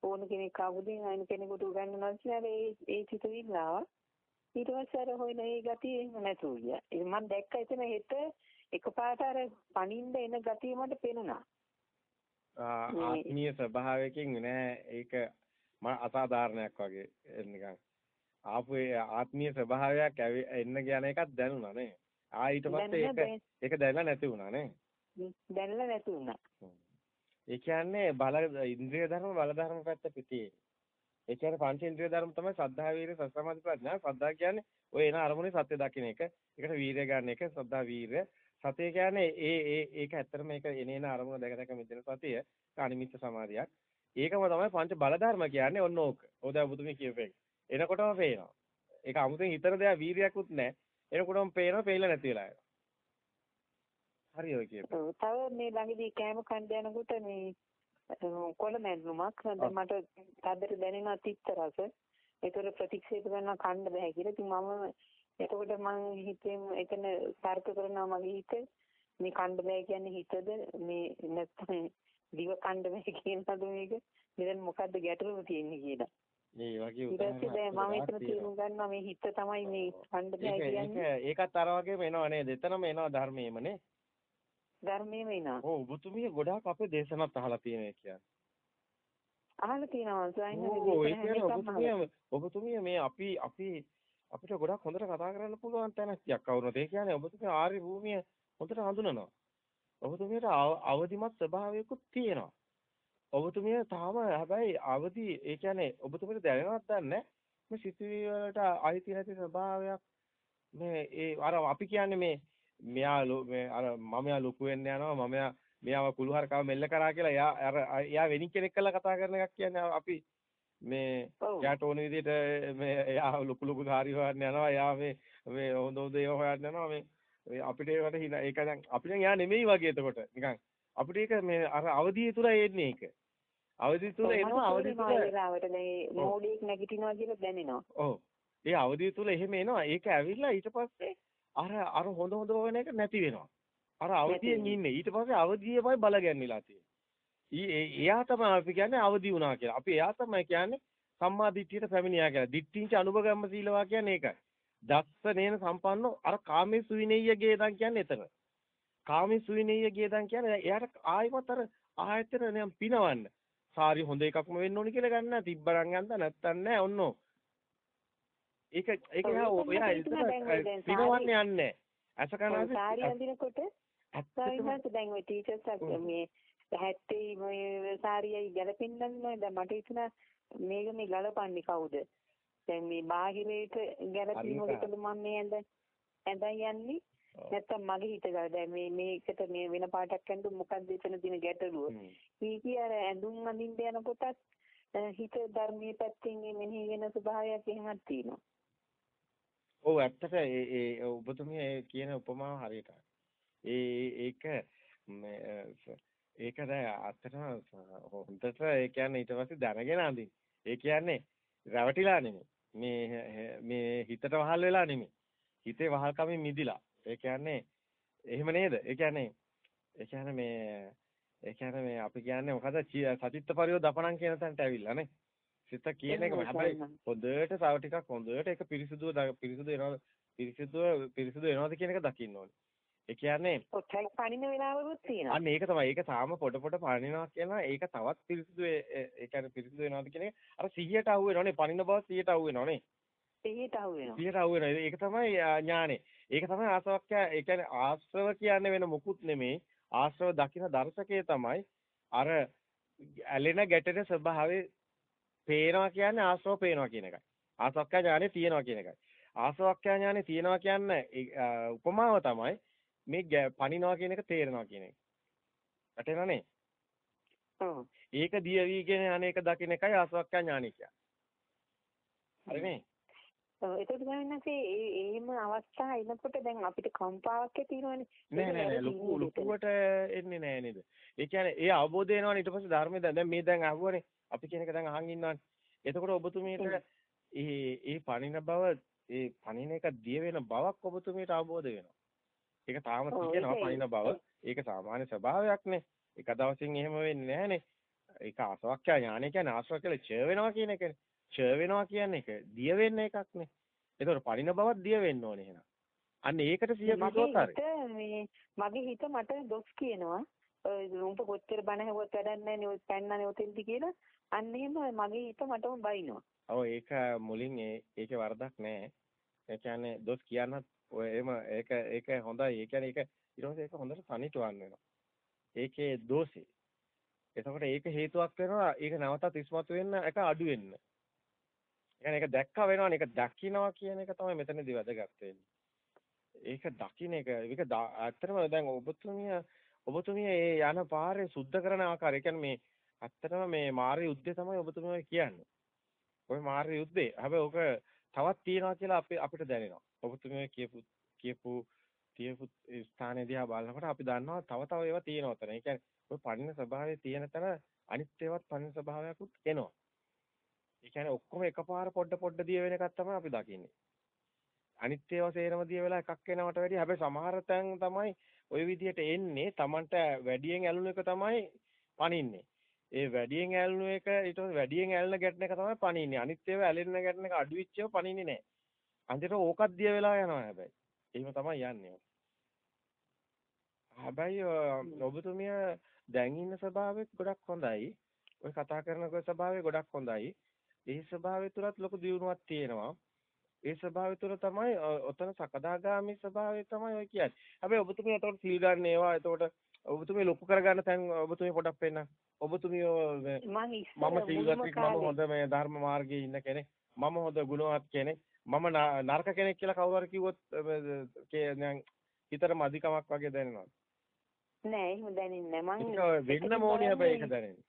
ඕන කෙනෙක් ආපුදී අයින කෙනෙකුට උගන්වනවා කියලා ඒ ඒ සිතුවිල්ල ආවා ඊට පස්සේ අර හොයන ඒ ගතිය එහෙම නැතුව ගියා. මම දැක්ක එතන හෙට එකපාරට අර පණින්න එන ගතිය මට පෙනුණා. ආත්මීය ස්වභාවයකින් නෑ ඒක මම අසාධාරණයක් වගේ නිකන් ආපු ආත්මීය ස්වභාවයක් එන්න කියන එකක් දැනුණා නේ. ආ ඊට පස්සේ ඒක ඒක දැනලා නැති වුණා නේ. දැනලා නැති වුණා. ඒ කියන්නේ බල ඉන්ද්‍රිය ධර්ම බල ධර්ම පැත්ත පිටියේ. ඒ කියන්නේ පංච ඉන්ද්‍රිය ධර්ම තමයි සද්ධා වීර්ය සසමාධි ප්‍රඥා. සද්ධා කියන්නේ ඔය එන අරමුණේ සත්‍ය දකින්න එක. ඒකට වීර්ය ගන්න එක සද්ධා වීර්ය. සතිය කියන්නේ ඒ ඒ ඒක ඇත්තටම මේක එනේන අරමුණ දැක දැක මෙතන සතිය අනිමිත්ත සමාධියක්. ඒකම තමයි පංච බල ධර්ම කියන්නේ ඔන්න ඕක. ඔය දැන් ඔබතුමී කියපේ. එනකොටම පේනවා. ඒක 아무තෙන් හිතන දෙයක් වීර්යයක්වත් නැහැ. එනකොටම පේනවා පේලා නැති වෙලා යනවා. හරි ඔය කියපේ. තව මේ ළඟදී කෑම කන්න යනකොට මේ කොළ මැල්ලුමක් මට තදට දැනෙනවා තිත්ත රස. ඒතර ප්‍රතික්ෂේප කරනවා කන්න බෑ කියලා. ඉතින් මම එතකොට මම හිතේ එතන තර්ක කරනවා මගේ හිතේ මේ බෑ කියන්නේ හිතද මේ නැත්නම් දිව බෑ කියනද මේක මෙතන මොකද්ද ගැටලුව තියෙන්නේ කියලා. ඒ වගේ උදාහරණයක් මම එතන තේරුම් ගන්නවා මේ හිත තමයි මේ බෑ කියන්නේ. ඒකත් අර වගේම එනවා නේද? එතනම එනවා ධර්මයේමනේ. ධර්මයේම එනවා. ඔව් ඔබතුමිය ගොඩාක් අපේ දේශනත් අහලා තියෙනවා කියන්නේ. අහලා තියෙනවා සයින් ඔබතුමිය මේ අපි අපි අපිට ගොඩක් හොඳට කතා කරන්න පුළුවන් තැනක් කවුරුත් ඒ කියන්නේ ඔබතුමිය ආර්ය භූමිය හොඳට හඳුනනවා. ඔබතුමියට අවදිමත් ස්වභාවයකුත් තියෙනවා. ඔබතුමිය තාම හැබැයි අවදි ඒ කියන්නේ ඔබතුමියට දැනෙනවත් නැහැ මේ සිතුවිලි වලට අයිති නැති ස්වභාවයක් මේ ඒ අර අපි කියන්නේ මේ මෙයා මේ අර මමයා ලොකු වෙන්න යනවා මමයා මෙයාව කුළුහරකව මෙල්ල කරා කියලා එයා අර එයා වෙනින් කෙනෙක් කළා කතා කරන එකක් කියන්නේ අපි මේ එයාට ඕන විදිහට මේ එයා ලොකු ලොකු ධාරි හොයන්න යනවා එයා මේ මේ හොඳ හොඳ ඒවා හොයන්න යනවා මේ අපිට ඒකට හින ඒක දැන් අපිට එයා නෙමෙයි වගේ එතකොට. නිකන් අපිට ඒක මේ අර අවදිය තුල එන්නේ ඒක. අවදිය තුල එනවා අවදිය තුල ඒලාවට දැන් මෝඩියෙක් නැගිටිනවා කියලා දැනෙනවා. ඔව්. ඒ අවදිය තුල එහෙම එනවා. ඒක ඇවිල්ලා ඊට පස්සේ අර අර හොඳ හොඳ වෙන එක නැති වෙනවා. අර අවදියෙන් ඉන්නේ. ඊට පස්සේ අවදියමයි බල ගැන්විලා තියෙන්නේ. එයා තමයි අපි කියන්නේ අවදි වුණා කියලා. අපි එයා තමයි කියන්නේ සම්මා දිට්ඨියට පැමිණියා කියලා. දිට්ඨිංච අනුභගම්ම සීලවා කියන්නේ ඒකයි. දස්ස නේන සම්පන්නෝ අර කාමේ සුවිනේය ගේදන් කියන්නේ එතන. කාමේ සුවිනේය ගේදන් කියන්නේ එයාට ආයිමත් අර ආයතන නියම් පිනවන්න. සාරි හොඳ එකක්ම වෙන්න ඕනි කියලා ගන්න තිබ්බරන් යන්ත නැත්තන් නෑ ඔන්නෝ. ඒක ඒක එයා ඔයා පිනවන්නේ යන්නේ. අස කනාවේ සාරි අඳිනකොට අස්සවින්හත් දැන් ওই ටීචර්ස් මේ 70 මේ සාරියයි ගැලපෙන්නන්නේ නැහැ. දැන් මට හිතුණා මේක මේ ගලපන්නේ කවුද? දැන් මේ බාහිරේට ගැලපීමකටද මම මේ ඇඳ ඇඳන් යන්නේ? නැත්තම් මගේ හිත ගාව දැන් මේ මේකට මේ වෙන පාටක් ඇඳු මොකක්ද එතන තියෙන ගැටලුව. ඊකී අර ඇඳුම් අඳින්න යනකොටත් හිත ධර්මයේ පැත්තෙන් මෙනෙහි වෙන ස්වභාවයක් එහෙමත් තියෙනවා. ඔව් ඇත්තට ඒ ඒ ඔබතුමිය කියන උපමාව හරියටයි. ඒ ඒක ඒක දැන් අත්තටම හොඳට ඒ කියන්නේ ඊට පස්සේ දැනගෙන අඳින්න. ඒ කියන්නේ රැවටිලා නෙමෙයි. මේ මේ හිතට වහල් වෙලා නෙමෙයි. හිතේ වහල්කමින් මිදිලා. ඒ කියන්නේ එහෙම නේද? ඒ කියන්නේ ඒ කියන්නේ මේ ඒ කියන්නේ මේ අපි කියන්නේ මොකද සචිත්ත පරියෝ දපණම් කියන තැනට ඇවිල්ලා නේ. සිත කියන එක හැබැයි හොඳට තව ටිකක් හොඳට ඒක පිරිසිදුව පිරිසිදු වෙනවද පිරිසිදුව පිරිසිදු වෙනවද කියන එක දකින්න ඕනේ. ඒ කියන්නේ ඔච්චර පණින වෙලාවකුත් තියෙනවා. අන්න ඒක තමයි. ඒක තාම පොඩ පොඩ පණිනවා කියනවා. ඒක තවත් පිරිසිදු ඒ කියන්නේ පිරිසිදු වෙනවද කියන එක අර 100ට අහු වෙනවනේ. පණින බව 100ට අහු වෙනවනේ. 100ට අහු වෙනවා. 100ට අහු වෙනවා. ඒක තමයි ඥානෙ. ඒක තමයි ආසවක්ඛ්‍ය ඒ කියන්නේ ආශ්‍රව කියන්නේ වෙන මොකුත් නෙමෙයි. ආශ්‍රව දකින්න දර්ශකය තමයි අර ඇලෙන ගැටෙන ස්වභාවයේ පේනවා කියන්නේ ආශ්‍රව පේනවා කියන එකයි. ආසවක්ඛ්‍ය ඥානෙ තියෙනවා කියන එකයි. ආසවක්ඛ්‍ය ඥානෙ තියෙනවා කියන්නේ උපමාව තමයි මේ පණිනවා කියන එක තේරෙනවා කියන එක. වැටෙනවනේ. ඔව්. ඒක දියවිගෙන අනේක දකින්න එකයි ආසවක්ඛ්‍ය ඥානය කියන්නේ. හරිනේ? ඔව් ඒකත් ගන්නසේ ඒ එහෙම අවස්ථා එනකොට දැන් අපිට කම්පාවක් ඇතිවෙනවනේ. නෑ නෑ නෑ ලොකු ලොකුවට එන්නේ නෑ නේද? ඒ කියන්නේ ඒ අවබෝධය එනවනේ ඊට පස්සේ ධර්මයේ දැන් මේ දැන් අහුවනේ. අපි කියන එක දැන් අහන් ඉන්නවනේ. එතකොට ඔබතුමීට ඒ ඒ පණින බව ඒ පණින එක දිය වෙන බවක් ඔබතුමීට අවබෝධ වෙනවා. ඒක තාම තියෙනවා පයින් බව. ඒක සාමාන්‍ය ස්වභාවයක්නේ. එක දවසින් එහෙම වෙන්නේ නැහනේ. ඒක ආසවක්ඛ්‍ය ඥානය කියන්නේ ආශ්‍රව කියලා ඡය වෙනවා කියන එකනේ. ඡය වෙනවා කියන්නේ ඒක දිය වෙන්න එකක්නේ. ඒතකොට පරිණ බවක් දිය වෙන්න ඕනේ එහෙනම්. අන්න ඒකට සිය පිටුවත් මේ මගේ හිත මට දොස් කියනවා. උඹ කොච්චර බණ හෙව්වත් වැඩක් නැහැ නේ පැන්නනේ ඔතෙන්දි කියලා. අන්න එහෙම මගේ හිත මටම බයිනවා. ඔව් ඒක මුලින් ඒකේ වරදක් නැහැ. ඒ කියන්නේ දොස් කියන්නත් ඔය එම ඒක ඒක හොඳයි. ඒ කියන්නේ ඒක ඊට පස්සේ ඒක හොඳට සනිටුවන් වෙනවා. ඒකේ දෝෂේ. එතකොට ඒක හේතුවක් වෙනවා ඒක නැවතත් ඉස්මතු වෙන්න එක අඩු වෙන්න. يعني ඒක දැක්ක වෙනවනේ ඒක දකින්නවා කියන එක තමයි මෙතනදී වැදගත් වෙන්නේ. ඒක දකින්න එක ඒක ඇත්තටම දැන් ඔබතුමිය ඔබතුමිය ඒ යන පාරේ සුද්ධ කරන ආකාරය කියන්නේ මේ ඇත්තටම මේ මාර්ය යුද්ධය තමයි ඔබතුමිය කියන්නේ. ওই මාර්ය යුද්ධේ. හැබැයි ඕක තවත් තියනවා කියලා අපි අපිට දැනෙනවා. ඔබතුමිය කියපු කියපු තියපු ස්ථානයේ දිහා බලනකොට අපි දන්නවා තව තව ඒවා තියෙනවා තන. ඒ කියන්නේ ඔය පණින ස්වභාවයේ තියෙන තැන අනිත් ඒවාත් පණින ස්වභාවයකුත් එනවා. ඒ කියන්නේ ඔක්කොම එකපාර පොඩ පොඩ දිය වෙන එකක් තමයි අපි දකින්නේ. අනිත් ඒවා සේරම දිය වෙලා එකක් එනවට වැඩිය හැබැයි සමහර තැන් තමයි ওই විදිහට එන්නේ Tamanට වැඩියෙන් ඇලුන එක තමයි පණින්නේ. ඒ වැඩියෙන් ඇලුන එක ඊට පස්සේ වැඩියෙන් ඇලෙන ගැටන එක තමයි පණින්නේ. අනිත් ඒවා ඇලෙන ගැටන එක අඩු වෙච්ච ඒවා පණින්නේ නැහැ. අන්තිමට ඕකත් දිය වෙලා යනවා හැබැයි. එහෙම තමයි යන්නේ. හැබැයි ඔබතුමිය දැන් ඉන්න ස්වභාවය ගොඩක් හොඳයි. ඔය කතා කරන ස්වභාවය ගොඩක් හොඳයි. ඒ ස්වභාවය තුලත් ලොකු දියුණුවක් තියෙනවා. ඒ ස්වභාවය තුල තමයි ඔතන සකදාගාමි ස්වභාවය තමයි ඔය කියන්නේ. හැබැයි ඔබතුමිය එතකොට සීල් ගන්න ඒවා එතකොට ඔබතුමිය ලොකු කරගන්න තැන් ඔබතුමිය පොඩක් පෙන්නන්න. ඔබතුමිය මම සීලවත් මම හොඳ මේ ධර්ම මාර්ගයේ ඉන්න කෙනෙක්. මම හොඳ ගුණවත් කෙනෙක්. මම නරක කෙනෙක් කියලා කවුරු හරි කිව්වොත් දැන් හිතට මදිකමක් වගේ දැනෙනවා. නෑ එහෙම දැනෙන්නේ නෑ මං වෙන්න ඕනේ හැබැයි ඒක දැනෙන්නේ.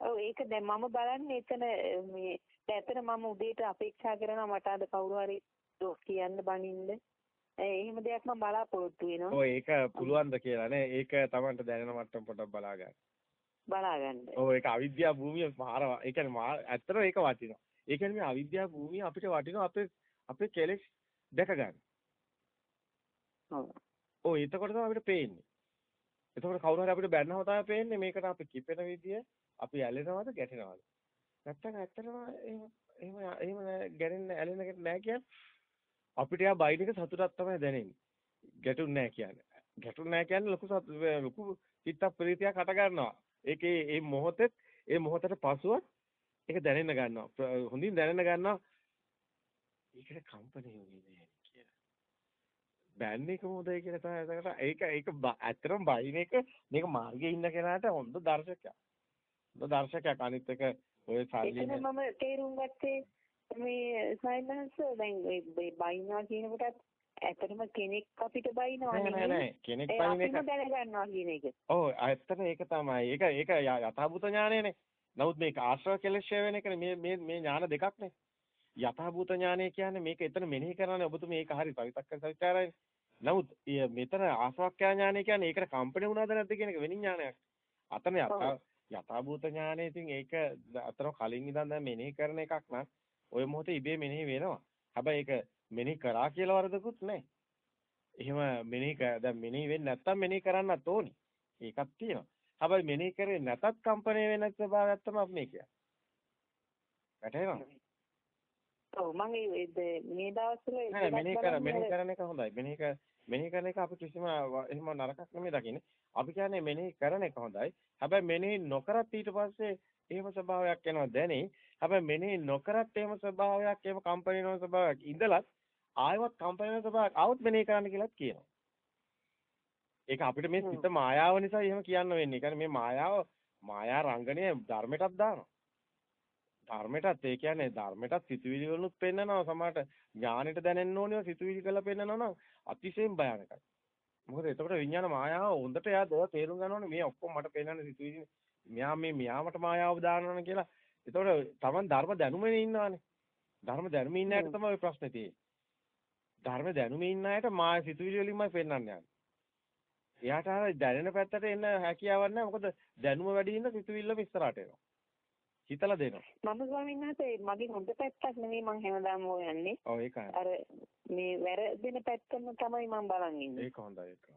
ඔව් ඒක දැන් මම බලන්නේ එතන මේ ඇත්තට මම උදේට අපේක්ෂා කරනවා මට අද කවුරු හරි කියන්න බනින්න. එහෙම දෙයක් මම බලාපොරොත්තු වෙනවා. ඔව් ඒක පුළුවන්ද කියලා නේ. ඒක Tamanට දැනෙන මට්ටම පොඩක් බලා ගන්න. බලා ගන්න. ඔව් ඒක අවිද්‍යා භූමිය මාර ඒ කියන්නේ ඇත්තටම ඒක වටිනවා. ඒ කියන්නේ මේ අවිද්‍යා භූමිය අපිට වටිනවා අපේ අපේ කෙලෙස් දැක ගන්න. ඔව්. ඔව් එතකොට තමයි අපිට පේන්නේ. එතකොට කවුරු හරි අපිට බැන්නම තමයි පේන්නේ මේකට අපි කිපෙන විදිය අපි ඇලෙනවද ගැටෙනවද? නැත්තම් ඇත්තටම එහෙම එහෙම එහෙම ගැටෙන්න ඇලෙන එක නෑ කියන්නේ අපිට යා බයින් එක සතුටක් තමයි දැනෙන්නේ. ගැටුන්නේ නෑ කියන්නේ. ගැටුන්නේ නෑ කියන්නේ ලොකු ලොකු චිත්ත ප්‍රීතියක් හට ගන්නවා. ඒකේ මේ මොහොතේ ඒ මොහොතට පසුව ඒක දැනෙන්න ගන්නවා. හොඳින් දැනෙන්න ගන්නවා. ඒකට කම්පණය වෙන්නේ නෑ කියලා. බෑන්නේ කොහොමදයි කියලා තමයි එතකොට ඒක ඒක ඇත්තටම බයින් එක මේක මාර්ගයේ ඉන්න කෙනාට හොඳ දර්ශකයක්. හොඳ දර්ශකයක් අනිත් එක ඔය සල්ලි මම තේරුම් ගත්තේ මේ සයින්ස් දැන් මේ බයිනවා කියන කොටත් ඇත්තටම කෙනෙක් අපිට බයිනවා නෙමෙයි කෙනෙක් බයින එක දැනගන්නවා කියන එක. ඔව් ඇත්තට ඒක තමයි. ඒක ඒක යථාභූත ඥානයනේ. නමුත් මේක ආශ්‍රව කෙලෙෂය වෙන එකනේ මේ මේ මේ ඥාන දෙකක්නේ. යථාභූත ඥානය කියන්නේ මේක එතන මෙනෙහි කරනවානේ ඔබතුමී මේක හරි පවිතක්ක සවිචාරයි. නමුත් මෙතන ආශ්‍රවක්ඛ්‍යා ඥානය කියන්නේ ඒකට කම්පණය වුණාද නැද්ද කියන එක වෙනින් ඥානයක්. අතන යථාභූත ඥානය ඉතින් ඒක අතන කලින් ඉඳන් දැන් මෙනෙහි කරන එකක් නම් ওই මොහොතේ ඉබේ මෙනෙහි වෙනවා. හැබැයි ඒක මෙනෙහි කරා කියලා වරදකුත් නැහැ. එහෙම මෙනෙහි දැන් මෙනෙහි වෙන්නේ නැත්තම් මෙනෙහි කරන්නත් ඕනි. ඒකක් තියෙනවා. හැබැයි මෙනෙහි කරේ නැතත් කම්පණය වෙන ස්වභාවයක් තමයි අපි මේ කියන්නේ. වැටහෙනවද? ඔව් මම මේ දවස්වල නෑ මෙනෙහි කර මෙනෙහි කරන එක හොඳයි. මෙනෙහි කර මෙනෙහි කරන එක අපි කිසිම එහෙම නරකක් නෙමෙයි දකින්නේ. අපි කියන්නේ මෙනෙහි කරන එක හොඳයි. හැබැයි මෙනෙහි නොකරත් ඊට පස්සේ එහෙම ස්වභාවයක් එනවා දැනේ. හැබැයි මෙනෙහි නොකරත් එහෙම ස්වභාවයක් එහෙම කම්පණය වෙන ස්වභාවයක් ඉඳලත් ආයවත් කම්පණය වෙන ස්වභාවයක් આવුත් මෙනෙහි කරන්න කියලාත් කියනවා. ඒක අපිට මේ සිත මායාව නිසා එහෙම කියන්න වෙන්නේ. ඒ මේ මායාව මායා රංගනය ධර්මයටත් දානවා. ධර්මයටත් ඒ කියන්නේ ධර්මයටත් සිතුවිලි වලුත් පෙන්නනවා සමහරට ඥානෙට දැනෙන්න ඕනේ සිතුවිලි කරලා පෙන්නනවා නම් අතිශයින් භයානකයි. මොකද එතකොට විඥාන මායාව හොඳට එයා තේරුම් ගන්න ඕනේ මේ ඔක්කොම මට පෙන්නන සිතුවිලි මෙයා මේ මෙයාමට මායාව දානවනේ කියලා. එතකොට Taman ධර්ම දැනුමේ ඉන්නවානේ. ධර්ම දැනුමේ ඉන්න අයට තමයි ප්‍රශ්නේ තියෙන්නේ. ධර්ම දැනුමේ ඉන්න අයට මාය සිතුවිලි වලින්මයි පෙන්වන්නේ යන්නේ. එයාට අර දැනෙන පැත්තට එන්න හැකියාවක් නැහැ. මොකද දැනුම වැඩි ඉන්න සිතුවිල්ලම ඉස්සරහට එනවා. හිතලා දෙනවා. මම ස්වාමීන් වහන්සේ මගේ හොඳ පැත්තක් නෙමෙයි මම හැමදාම හොයන්නේ. ඔව් ඒකයි. අර මේ වැරදෙන පැත්තම තමයි මම බලන් ඉන්නේ. ඒක හොඳයි ඒක.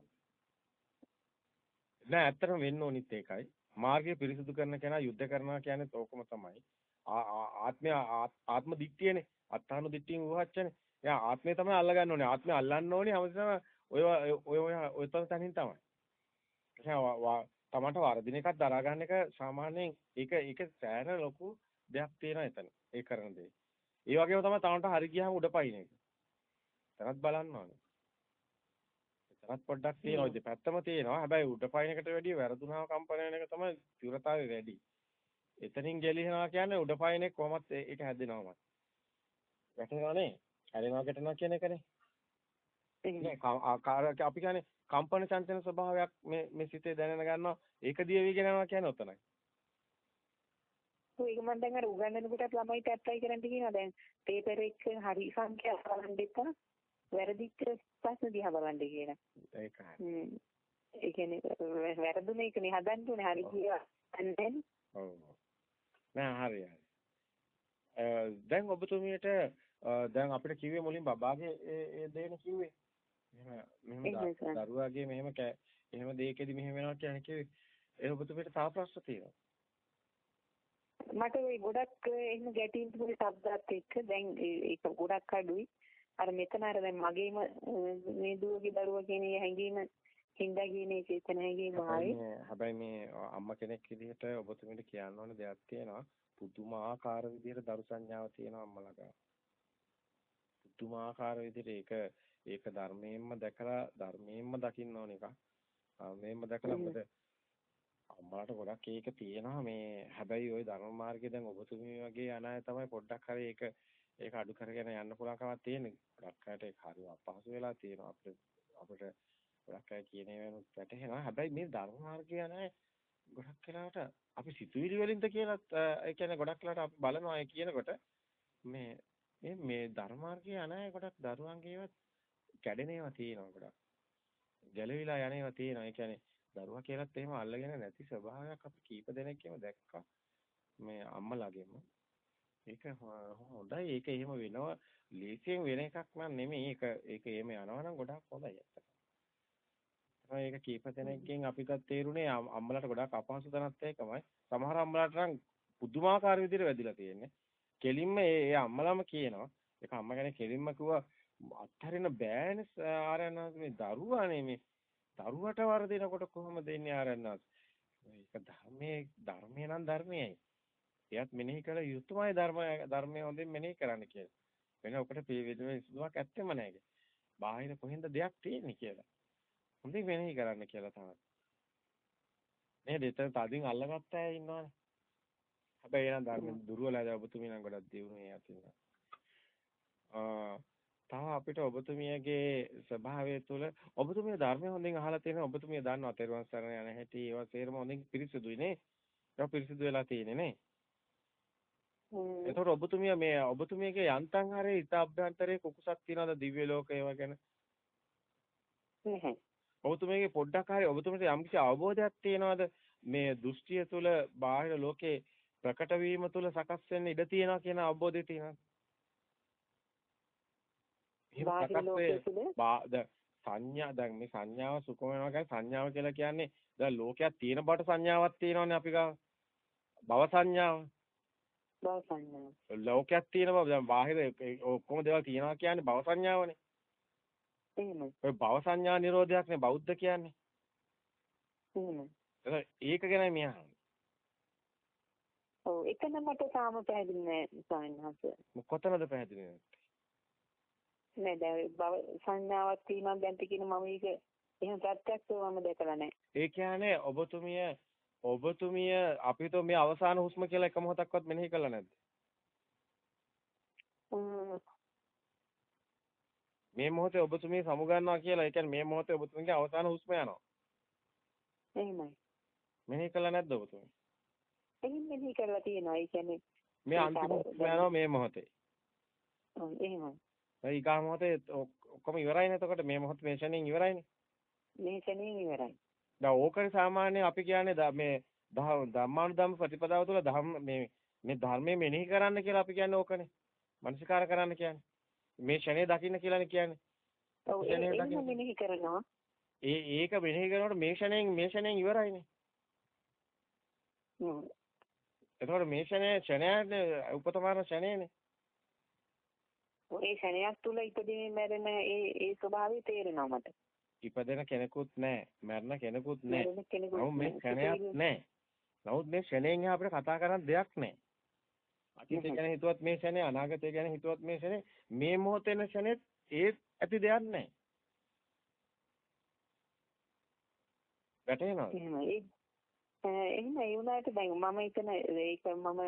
නෑ ඇත්තටම වෙන්න ඕනිත් ඒකයි. මාර්ගය පිරිසිදු කරන කෙනා යුද්ධ කරනවා කියන්නේ ඕකම තමයි. ආත්මය ආත්ම දිට්ඨියනේ. අත්තානු දිට්ඨියෙන් උවහච්චනේ. එයා ආත්මය තමයි අල්ලගන්න ඕනේ. ආත්මය අල්ලන්න ඕනේ හැමතිස්සම ඔය ඔය ඔය ඔය තනින් තමයි. තමන්ට වර්ධින එකක් දරා ගන්න එක සාමාන්‍යයෙන් ඒක ඒක සෑහෙන ලොකු දෙයක් තියෙනවා එතන. ඒ කරන දේ. ඒ වගේම තමයි තමන්ට හරි ගියාම උඩ පයින් එක. එතනත් බලන්න ඕනේ. එතනත් පොඩ්ඩක් තියෙනවා ඉතින් පැත්තම තියෙනවා. හැබැයි උඩ පයින් එකට වැඩිය වැරදුනාම කම්පන වෙන එක තමයි තීව්‍රතාවය වැඩි. එතනින් ගැලිනවා කියන්නේ උඩ පයින් එක කොහොමත් ඒක හැදෙනවම. වැටෙනවනේ. හැදෙනවා ගැටෙනවා කියන එකනේ. එහෙමයි. ආකාර අපි කියන්නේ කම්පන චංචන ස්වභාවයක් මේ මේ සිතේ දැනෙන ගන්නවා. ඒක දියවිගෙන යනවා කියන්නේ ඔතනයි. ඒක මම දැන් අර උගන්වනකොටත් ළමයිට ඇප්ලයි කරන්න කියනවා දැන් පේපර් එක හරි සංඛ්‍යාව බලන්න එපා වැරදිච්ච ප්‍රශ්න දිහා බලන්න කියලා. ඒකයි. හ්ම්. ඒ කියන්නේ වැරදුන එකනේ හදන්න උනේ හරි කියලා. අන්න ඔව්. නෑ හරි හරි. දැන් ඔබතුමියට දැන් අපිට කිව්වේ මුලින් බබාගේ ඒ දේන කිව්වේ. මෙහෙම මෙහෙම දරුවාගේ මෙහෙම එහෙම දෙයකදී මෙහෙම වෙනවා කියන්නේ ඒ ඔබතුමීට තව ප්‍රශ්න තියෙනවා. මට ওই ගොඩක් එහෙම ගැටීම් තිබුණේ શબ્දات එක්ක. දැන් ඒක ගොඩක් අඩුයි. අර මෙතන අර දැන් මගේම මේ දුවගේ දරුවා කියන හැඟීම හින්දා කියන චේතන හැඟීම ආවේ හැබැයි මේ අම්මා කෙනෙක් විදිහට ඔබතුමීට කියන්න ඕන දෙයක් තියෙනවා. පුදුමාකාර විදිහට දරු සංඥාව තියෙනවා අම්මලා ගා පුදුමාකාර විදිහට ඒක ඒක ධර්මයෙන්ම දැකලා ධර්මයෙන්ම දකින්න ඕන එකක්. ධර්මයෙන්ම දැකලා මොකද අම්මාට ගොඩක් ඒක තියෙනවා මේ හැබැයි ওই ධර්ම මාර්ගයේ දැන් ඔබතුමී වගේ යන අය තමයි පොඩ්ඩක් හරි ඒක ඒක අඩු කරගෙන යන්න පුළුවන් කමක් තියෙන්නේ. ගොඩක් අයට ඒක හරි අපහසු වෙලා තියෙනවා අපිට අපිට ගොඩක් අය කියන ඒවානුත් වැටහෙනවා. හැබැයි මේ ධර්ම මාර්ගයේ යන අය ගොඩක් වෙලාවට අපි සිතුවිලි වලින්ද කියලාත් ඒ කියන්නේ ගොඩක් වෙලාවට අපි බලනවා ඒ කියනකොට මේ මේ මේ ධර්ම මාර්ගයේ යන අය ගොඩක් දරුවන්ගේවත් කැඩෙන ඒවා තියෙනවා ගොඩක්. ගැලවිලා යන ඒවා තියෙනවා. ඒ කියන්නේ දරුවා කියලාත් එහෙම අල්ලගෙන නැති ස්වභාවයක් අපි කීප දෙනෙක්ම දැක්කා. මේ අම්මලාගෙම. ඒක හොඳයි. ඒක එහෙම වෙනවා. ලේසියෙන් වෙන එකක් නන් නෙමෙයි. ඒක ඒක එහෙම යනවා නම් ගොඩාක් හොඳයි අත්තට. ඒක කීප දෙනෙක්ගෙන් අපිට තේරුනේ අම්මලාට ගොඩාක් අපහසු තැනත් ඒකමයි. සමහර අම්මලාට නම් පුදුමාකාර විදිහට වැදිලා තියෙන්නේ. කෙලින්ම ඒ අම්මලාම කියනවා. ඒක අම්මා කෙනෙක් කෙලින්ම කිව්වා අත්හරින්න බෑනේ ආරයන්වන්ස මේ දරුවානේ මේ දරුවට වරදිනකොට කොහොමද එන්නේ ආරණ්‍යස්? ඒක ධර්මයේ ධර්මය නම් ධර්මයයි. එයත් මෙනෙහි කළ යුතුමයි ධර්ම ධර්මය හොඳින් මෙනෙහි කරන්න කියලා. වෙන ඔකට පිළිවෙදෙන ඉස්දුවක් ඇත්තෙම නැහැ. බාහිර කොහෙන්ද දෙයක් තියෙන්නේ කියලා. හොඳින් මෙනෙහි කරන්න කියලා තමයි. නේද? එතන තදින් අල්ලගත්ත අය ඉන්නවනේ. හැබැයි එන ධර්ම දුර්වලයි ඔබතුමී නම් ගොඩක් දියුණු ඒ අතින්. ආ තව අපිට ඔබතුමියගේ ස්වභාවය තුළ ඔබතුමිය ධර්මය හොඳින් අහලා තියෙනවා ඔබතුමිය දන්නවා තෙරුවන් සරණ යන හැටි. ඒවා සේරම හොඳින් පිරිසිදුයි නේ. ඒක පිරිසිදු වෙලා තියෙන්නේ නේ. එතකොට ඔබතුමිය මේ ඔබතුමියගේ යන්තම් හරේ හිත අභ්‍යන්තරයේ කුකුසක් තියනවාද? දිව්‍ය ලෝක ඒවා ගැන? නැහැ. ඔබතුමියගේ පොඩ්ඩක් හරි ඔබතුමියට යම්කිසි අවබෝධයක් තියනවාද? මේ දෘෂ්ටිය තුළ බාහිර ලෝකේ ප්‍රකට වීම තුළ සකස් වෙන්න ඉඩ තියෙනවා කියන අවබෝධය තියෙනවද සංඥා දැන් මේ සංඥාව සුඛ වෙනවා කියන්නේ සංඥාව කියලා කියන්නේ දැන් ලෝකයක් තියෙන බවට සංඥාවක් තියෙනවනේ අපි ගාව. භව සංඥාව. භව සංඥාව. ලෝකයක් තියෙන බව දැන් බාහිර ඔක්කොම දේවල් තියෙනවා කියන්නේ භව සංඥාවනේ. එහෙමයි. ඔය භව සංඥා නිරෝධයක්නේ බෞද්ධ කියන්නේ. එහෙමයි. ඒක ගැනයි මෙහා. ඔව් එතන මට තාම පැහැදිලි නෑ ස්වාමීන් වහන්සේ. කොතනද පැහැදිලි නැත්තේ? නෑ දැන් බව සංඥාවක් තියෙනවා දැන් කියන මම ඒක එහෙම ප්‍රත්‍යක්ෂව මම දැකලා නෑ. ඒ කියන්නේ ඔබතුමිය ඔබතුමිය අපිට මේ අවසාන හුස්ම කියලා එක මොහොතක්වත් මෙනෙහි කළා නැද්ද? මේ මොහොතේ ඔබතුමිය සමුගන්නවා කියලා ඒ කියන්නේ මේ මොහොතේ ඔබතුමියගේ අවසාන හුස්ම යනවා. එහෙමයි. මෙනෙහි කළා නැද්ද ඔබතුමිය? එහෙම මෙනෙහි කරලා තියෙනවා. ඒ කියන්නේ මේ අන්තිම හුස්ම යනවා මේ මොහොතේ. ඔව් එහෙමයි. ඊගා මොහොතේ ඔක්කොම ඉවරයිනේ එතකොට මේ මොහොත මේ ෂණයෙන් ඉවරයිනේ. මේ ෂණයෙන් ඉවරයි. දැන් ඕකනේ සාමාන්‍ය අපි කියන්නේ මේ ධම්මානුධම්ම ප්‍රතිපදාව තුළ ධම්ම මේ මේ ධර්මයේ මෙනෙහි කරන්න කියලා අපි කියන්නේ ඕකනේ. මනසිකාර කරන්න කියන්නේ. මේ ෂණේ දකින්න කියලානේ කියන්නේ. ඔව් ඒක මෙනෙහි කරනවා. ඒ ඒක මෙනෙහි කරනකොට මේ ෂණයෙන් මේ ෂණයෙන් ඉවරයිනේ. හ්ම්. එතකොට මේ ෂණය ෂණයනේ උපතමාන ෂණයනේ. ඒ ශරණයක් තුල ඉපදීමේ මැරෙන ඒ ඒ ස්වභාවය තේරෙනවා මට. ඉපදෙන කෙනෙකුත් නැහැ. මැරෙන කෙනෙකුත් නැහැ. නමුත් මේ ක්ෂණයක් නැහැ. නමුත් මේ ක්ෂණයෙන් අපිට කතා කරන්න දෙයක් නැහැ. අතීතය ගැන හිතුවත් මේ ක්ෂණේ අනාගතය ගැන හිතුවත් මේ ක්ෂණේ මේ මොහොතේන ක්ෂණෙත් ඒ ඇති දෙයක් නැහැ. වැටහෙනවද? එහෙමයි. එහෙම ඒ වුණාට දැන් මම හිතන ඒක මම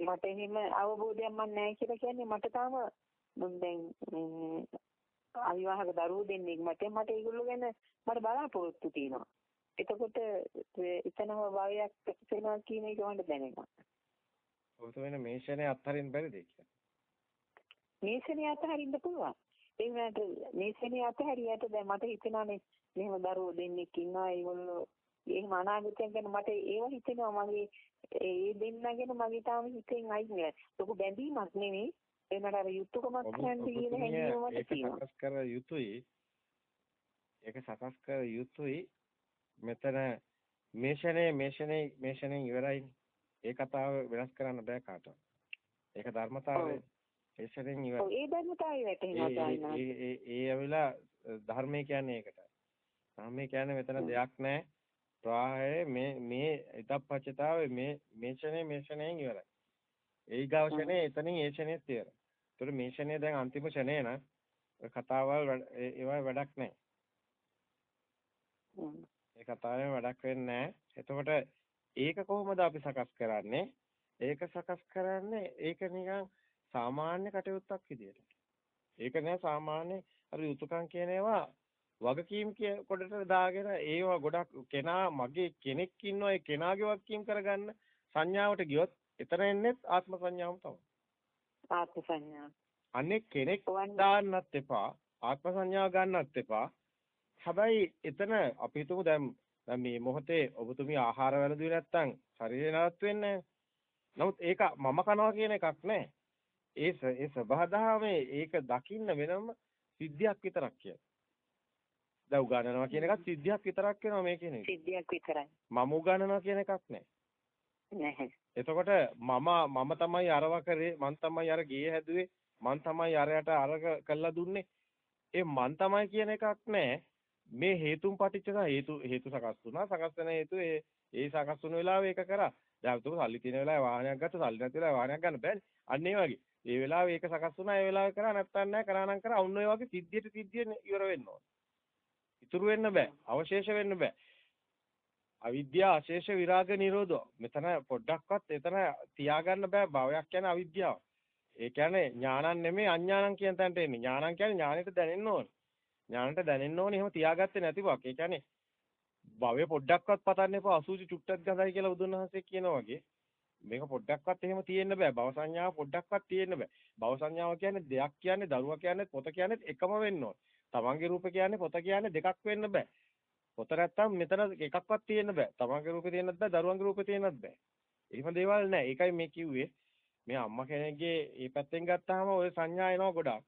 මට එහෙම අවබෝධයක් මන් නැහැ කියලා කියන්නේ මට තාම දැන් අවිවාහක දරුවෝ දෙන්නෙක් මට මට ඒගොල්ලෝ ගැන මට බලාපොරොත්තු තියෙනවා. එතකොට එතනම භාවයක් වෙනවා කියන එක මට දැනෙනවා. ඔබට වෙන මේෂණය අත්හරින්න බැරිද කියලා? මේෂණය අත්හරින්න පුළුවන්. ඒ වුණාට මේෂණය අත්හැරියට දැන් මට හිතෙනවානේ මෙහෙම දරුවෝ දෙන්නෙක් ඉන්නවා ඒගොල්ලෝ එහෙම අනාගතයක් ගැන මට ඒව හිතෙනවා මගේ ඒ දෙන්න ගැන මගේ තාම හිතෙන් අයින් වෙලා. ලොකු බැඳීමක් නෙවෙයි. එනට අර යුතුයකමක් කරන්න කියන හැඟීම මට තියෙනවා. සකස් කර යුතුයි. ඒක සකස් කර යුතුයි. මෙතන මේෂණේ මේෂණේ මේෂණේ ඉවරයිනේ. ඒ කතාව වෙනස් කරන්න බෑ කාටවත්. ඒක ධර්මතාවය. මේෂණෙන් ඉවරයි. ඔව් ඒ ධර්මතාවය වැටෙනවා දාන්නා. ඒ ඒ ඒ ඇවිලා ධර්මය කියන්නේ ඒකට. ධර්මය කියන්නේ මෙතන දෙයක් නැහැ. ප්‍රවාහය මේ මේ ඉදප්පච්චතාවය මේ මේෂණේ මේෂණයෙන් ඉවරයි. ඒ ගාව ෂනේ එතනින් ඒ ෂනේත් ඉවරයි. ඒතර මේ ෂනේ දැන් අන්තිම ෂනේ නම් කතාවල් ඒවා වැඩක් නැහැ. ඒ කතාවෙන් වැඩක් වෙන්නේ නැහැ. එතකොට ඒක කොහොමද අපි සකස් කරන්නේ? ඒක සකස් කරන්නේ ඒක නිකන් සාමාන්‍ය කටයුත්තක් විදියට. ඒක නෑ සාමාන්‍ය අර යුතුයකම් කියන ඒවා වගකීම් කොටට දාගෙන ඒවා ගොඩක් කෙනා මගේ කෙනෙක් ඉන්නවා ඒ කෙනාගේ වගකීම් කරගන්න සංඥාවට ගියොත් එතන එන්නේ ආත්ම සංඥාවම තමයි. ආත්ම සංඥාව. අනේ කෙනෙක් දාන්නත් එපා ආත්ම සංඥාව ගන්නත් එපා. හැබැයි එතන අපි හිතමු දැන් මේ මොහොතේ ඔබතුමිය ආහාර වැළඳුවේ නැත්තම් ශරීරය නවත් වෙන්නේ නමුත් ඒක මම කනවා කියන එකක් නෑ. ඒ ඒ සබහාදහමේ ඒක දකින්න වෙනම සිද්ධියක් විතරක් කියන්නේ. දැන් උගන්වනවා කියන එකත් සිද්ධියක් විතරක් වෙනවා මේ කියන එක. සිද්ධියක් විතරයි. මම උගන්වනවා කියන එකක් නෑ. නැහැ. එතකොට මම මම තමයි අරව කරේ මං තමයි අර ගේ හැදුවේ මං තමයි අරයට අරක කළා දුන්නේ. ඒ මං තමයි කියන එකක් නෑ. මේ හේතුන් පටිච්ච හේතු හේතු සකස් වුණා සකස් වෙන හේතු ඒ ඒ සකස් වුණ වෙලාවෙ ඒක කරා. දැන් උතුම් සල්ලි තියෙන වෙලාවේ වාහනයක් ගත්ත සල්ලි නැති වෙලාවේ වාහනයක් ගන්න බෑනේ. අන්න ඒ වගේ. ඒ වෙලාවේ ඒක සකස් වුණා ඒ වෙලාවේ කරා නැත්තම් නෑ කරා නම් කරා ඔන්න ඔය වගේ සිද්ධියට සිද්ධිය ඉවර වෙන්න ඕන. ඉතුරු වෙන්න බෑ. අවශේෂ වෙන්න බෑ. අවිද්‍යාව අශේෂ විරාග නිරෝධෝ. මෙතන පොඩ්ඩක්වත් එතන තියාගන්න බෑ භවයක් කියන්නේ අවිද්‍යාව. ඒ කියන්නේ ඥානන් නෙමෙයි අඥානන් කියන තැනට එන්නේ. ඥානන් කියන්නේ ඥානෙට දැනෙන්න ඕනේ. ඥානට දැනෙන්න ඕනේ එහෙම තියාගත්තේ නැතිවක්. ඒ කියන්නේ භවය පොඩ්ඩක්වත් පතන්න එපා අසුචි චුට්ටක් ගඳයි කියලා බුදුන් වහන්සේ කියනවා වගේ. මේක පොඩ්ඩක්වත් එහෙම තියෙන්න බෑ. භව සංඥාව පොඩ්ඩක්වත් තියෙන්න බෑ. භව සංඥාව කියන්නේ දෙයක් කියන්නේ දරුවා කියන්නේ පොත කියන්නේ එකම වෙන්න ඕනේ. තමන්ගේ රූප කියන්නේ පොත කියන්නේ දෙකක් වෙන්න බෑ. පොත නැත්තම් මෙතන එකක්වත් තියෙන්න බෑ. තමන්ගේ රූපේ තියෙන්නත් බෑ, දරුවන්ගේ රූපේ තියෙන්නත් බෑ. එහෙම දේවල් නෑ. ඒකයි මේ කිව්වේ. මේ අම්මා කෙනෙක්ගේ මේ පැත්තෙන් ගත්තාම ওই සංඥා එනවා ගොඩක්.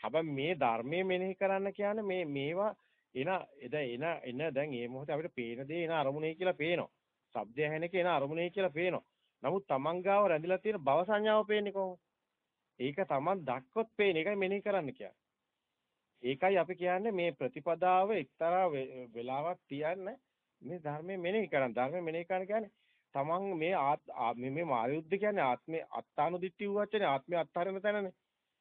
හැබැයි මේ ධර්මයේ මෙනෙහි කරන්න කියන්නේ මේ මේවා එන එන එන දැන් මේ මොහොතේ අපිට පේන දේ එන අරමුණේ කියලා පේනවා. ශබ්දය ඇහෙන එක එන අරමුණේ කියලා පේනවා. නමුත් Taman ගාව රැඳිලා තියෙන භව සංඥාව පේන්නේ කොහොමද? ඒක Taman දක්කොත් පේන එකයි මෙනෙහි කරන්න කියන්නේ. ඒකයි අපි කියන්නේ මේ ප්‍රතිපදාව එක්තරා වෙලාවක් තියන්න මේ ධර්මයේ මෙනෙහි කරන්න. ධර්මයේ මෙනෙහි කරන්න කියන්නේ Taman මේ මේ මායුද්ධ කියන්නේ ආත්මේ අත්තානුදිට්ඨි වූවචනේ ආත්මේ අත්හරින තැනනේ.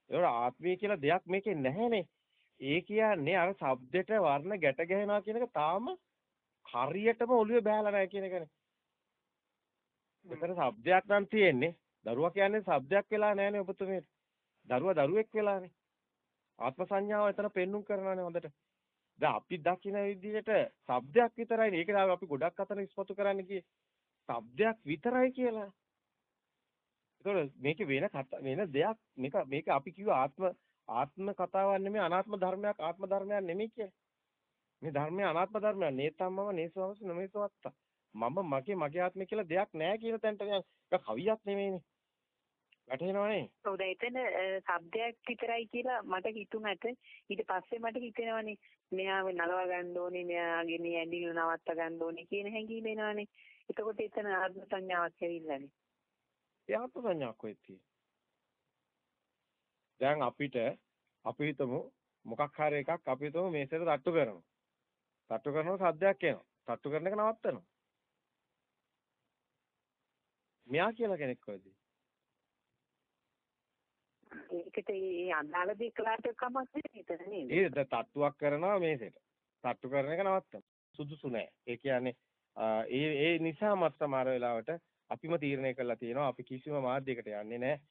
ඒවල ආත්මය කියලා දෙයක් මේකේ නැහැනේ. ඒ කියන්නේ අර shabdෙට වර්ණ ගැට ගැහෙනවා කියන එක තාම හරියටම ඔළුවේ බෑලා නැහැ කියන එකනේ. මෙතන shabdයක් නම් තියෙන්නේ. දරුවා කියන්නේ shabdයක් වෙලා නැහැනේ ඔබතුමීට. දරුවා දරුවෙක් වෙලානේ. ආත්ම සංඥාව එතන පෙන්눔 කරනවානේ හොඳට. දැන් අපි දකින විදිහට shabdයක් විතරයි. ඒක අපි ගොඩක් අතන ඉස්පතු කරන්න කියේ. shabdයක් විතරයි කියලා. ඒතකොට මේක වෙන වෙන දෙයක් මේක මේක අපි කිව්ව ආත්ම ආත්ම කතාවක් නෙමෙයි අනාත්ම ධර්මයක් ආත්ම ධර්මයක් නෙමෙයි කියන්නේ. මේ ධර්මය අනාත්ම ධර්මයක් නේතම්මම නේසවස් නමේසවත්ත. මම මගේ මගේ ආත්මය කියලා දෙයක් නැහැ කියන තැනට ඒක කවියක් නෙමෙයිනේ. වැටහෙනවනේ. ඔව් දැන් එතන શબ્දයක් විතරයි කියලා මට හිතුණට ඊට පස්සේ මට හිතෙනවනේ මෙයාව නලව ගන්න ඕනේ මෙයාගේ මේ ඇඳිලි නවත්ත ගන්න ඕනේ කියන හැඟීම එනවනේ. එතකොට එතන ආත්ම සංඥාවක් ඇවිල්ලානේ. ඒ ආත්ම සංඥාවක් කොහෙද දැන් අපිට අපි හිතමු මොකක් හරි එකක් අපි හිතමු මේසෙට තට්ටු කරනවා. තට්ටු කරනවා සද්දයක් එනවා. තට්ටු කරන එක නවත්තනවා. මෙයා කියලා කෙනෙක් කොහෙද? ඒකට ඒ අදාළ දෙයක් කළාට කමක් නැහැ නේද? ඒ තට්ටුවක් කරනවා මේසෙට. තට්ටු කරන එක නවත්තනවා. සුදුසු නෑ. ඒ කියන්නේ ඒ ඒ නිසාම සමහර වෙලාවට අපිම තීරණය කරලා තියෙනවා අපි කිසිම මාධ්‍යයකට යන්නේ නැහැ.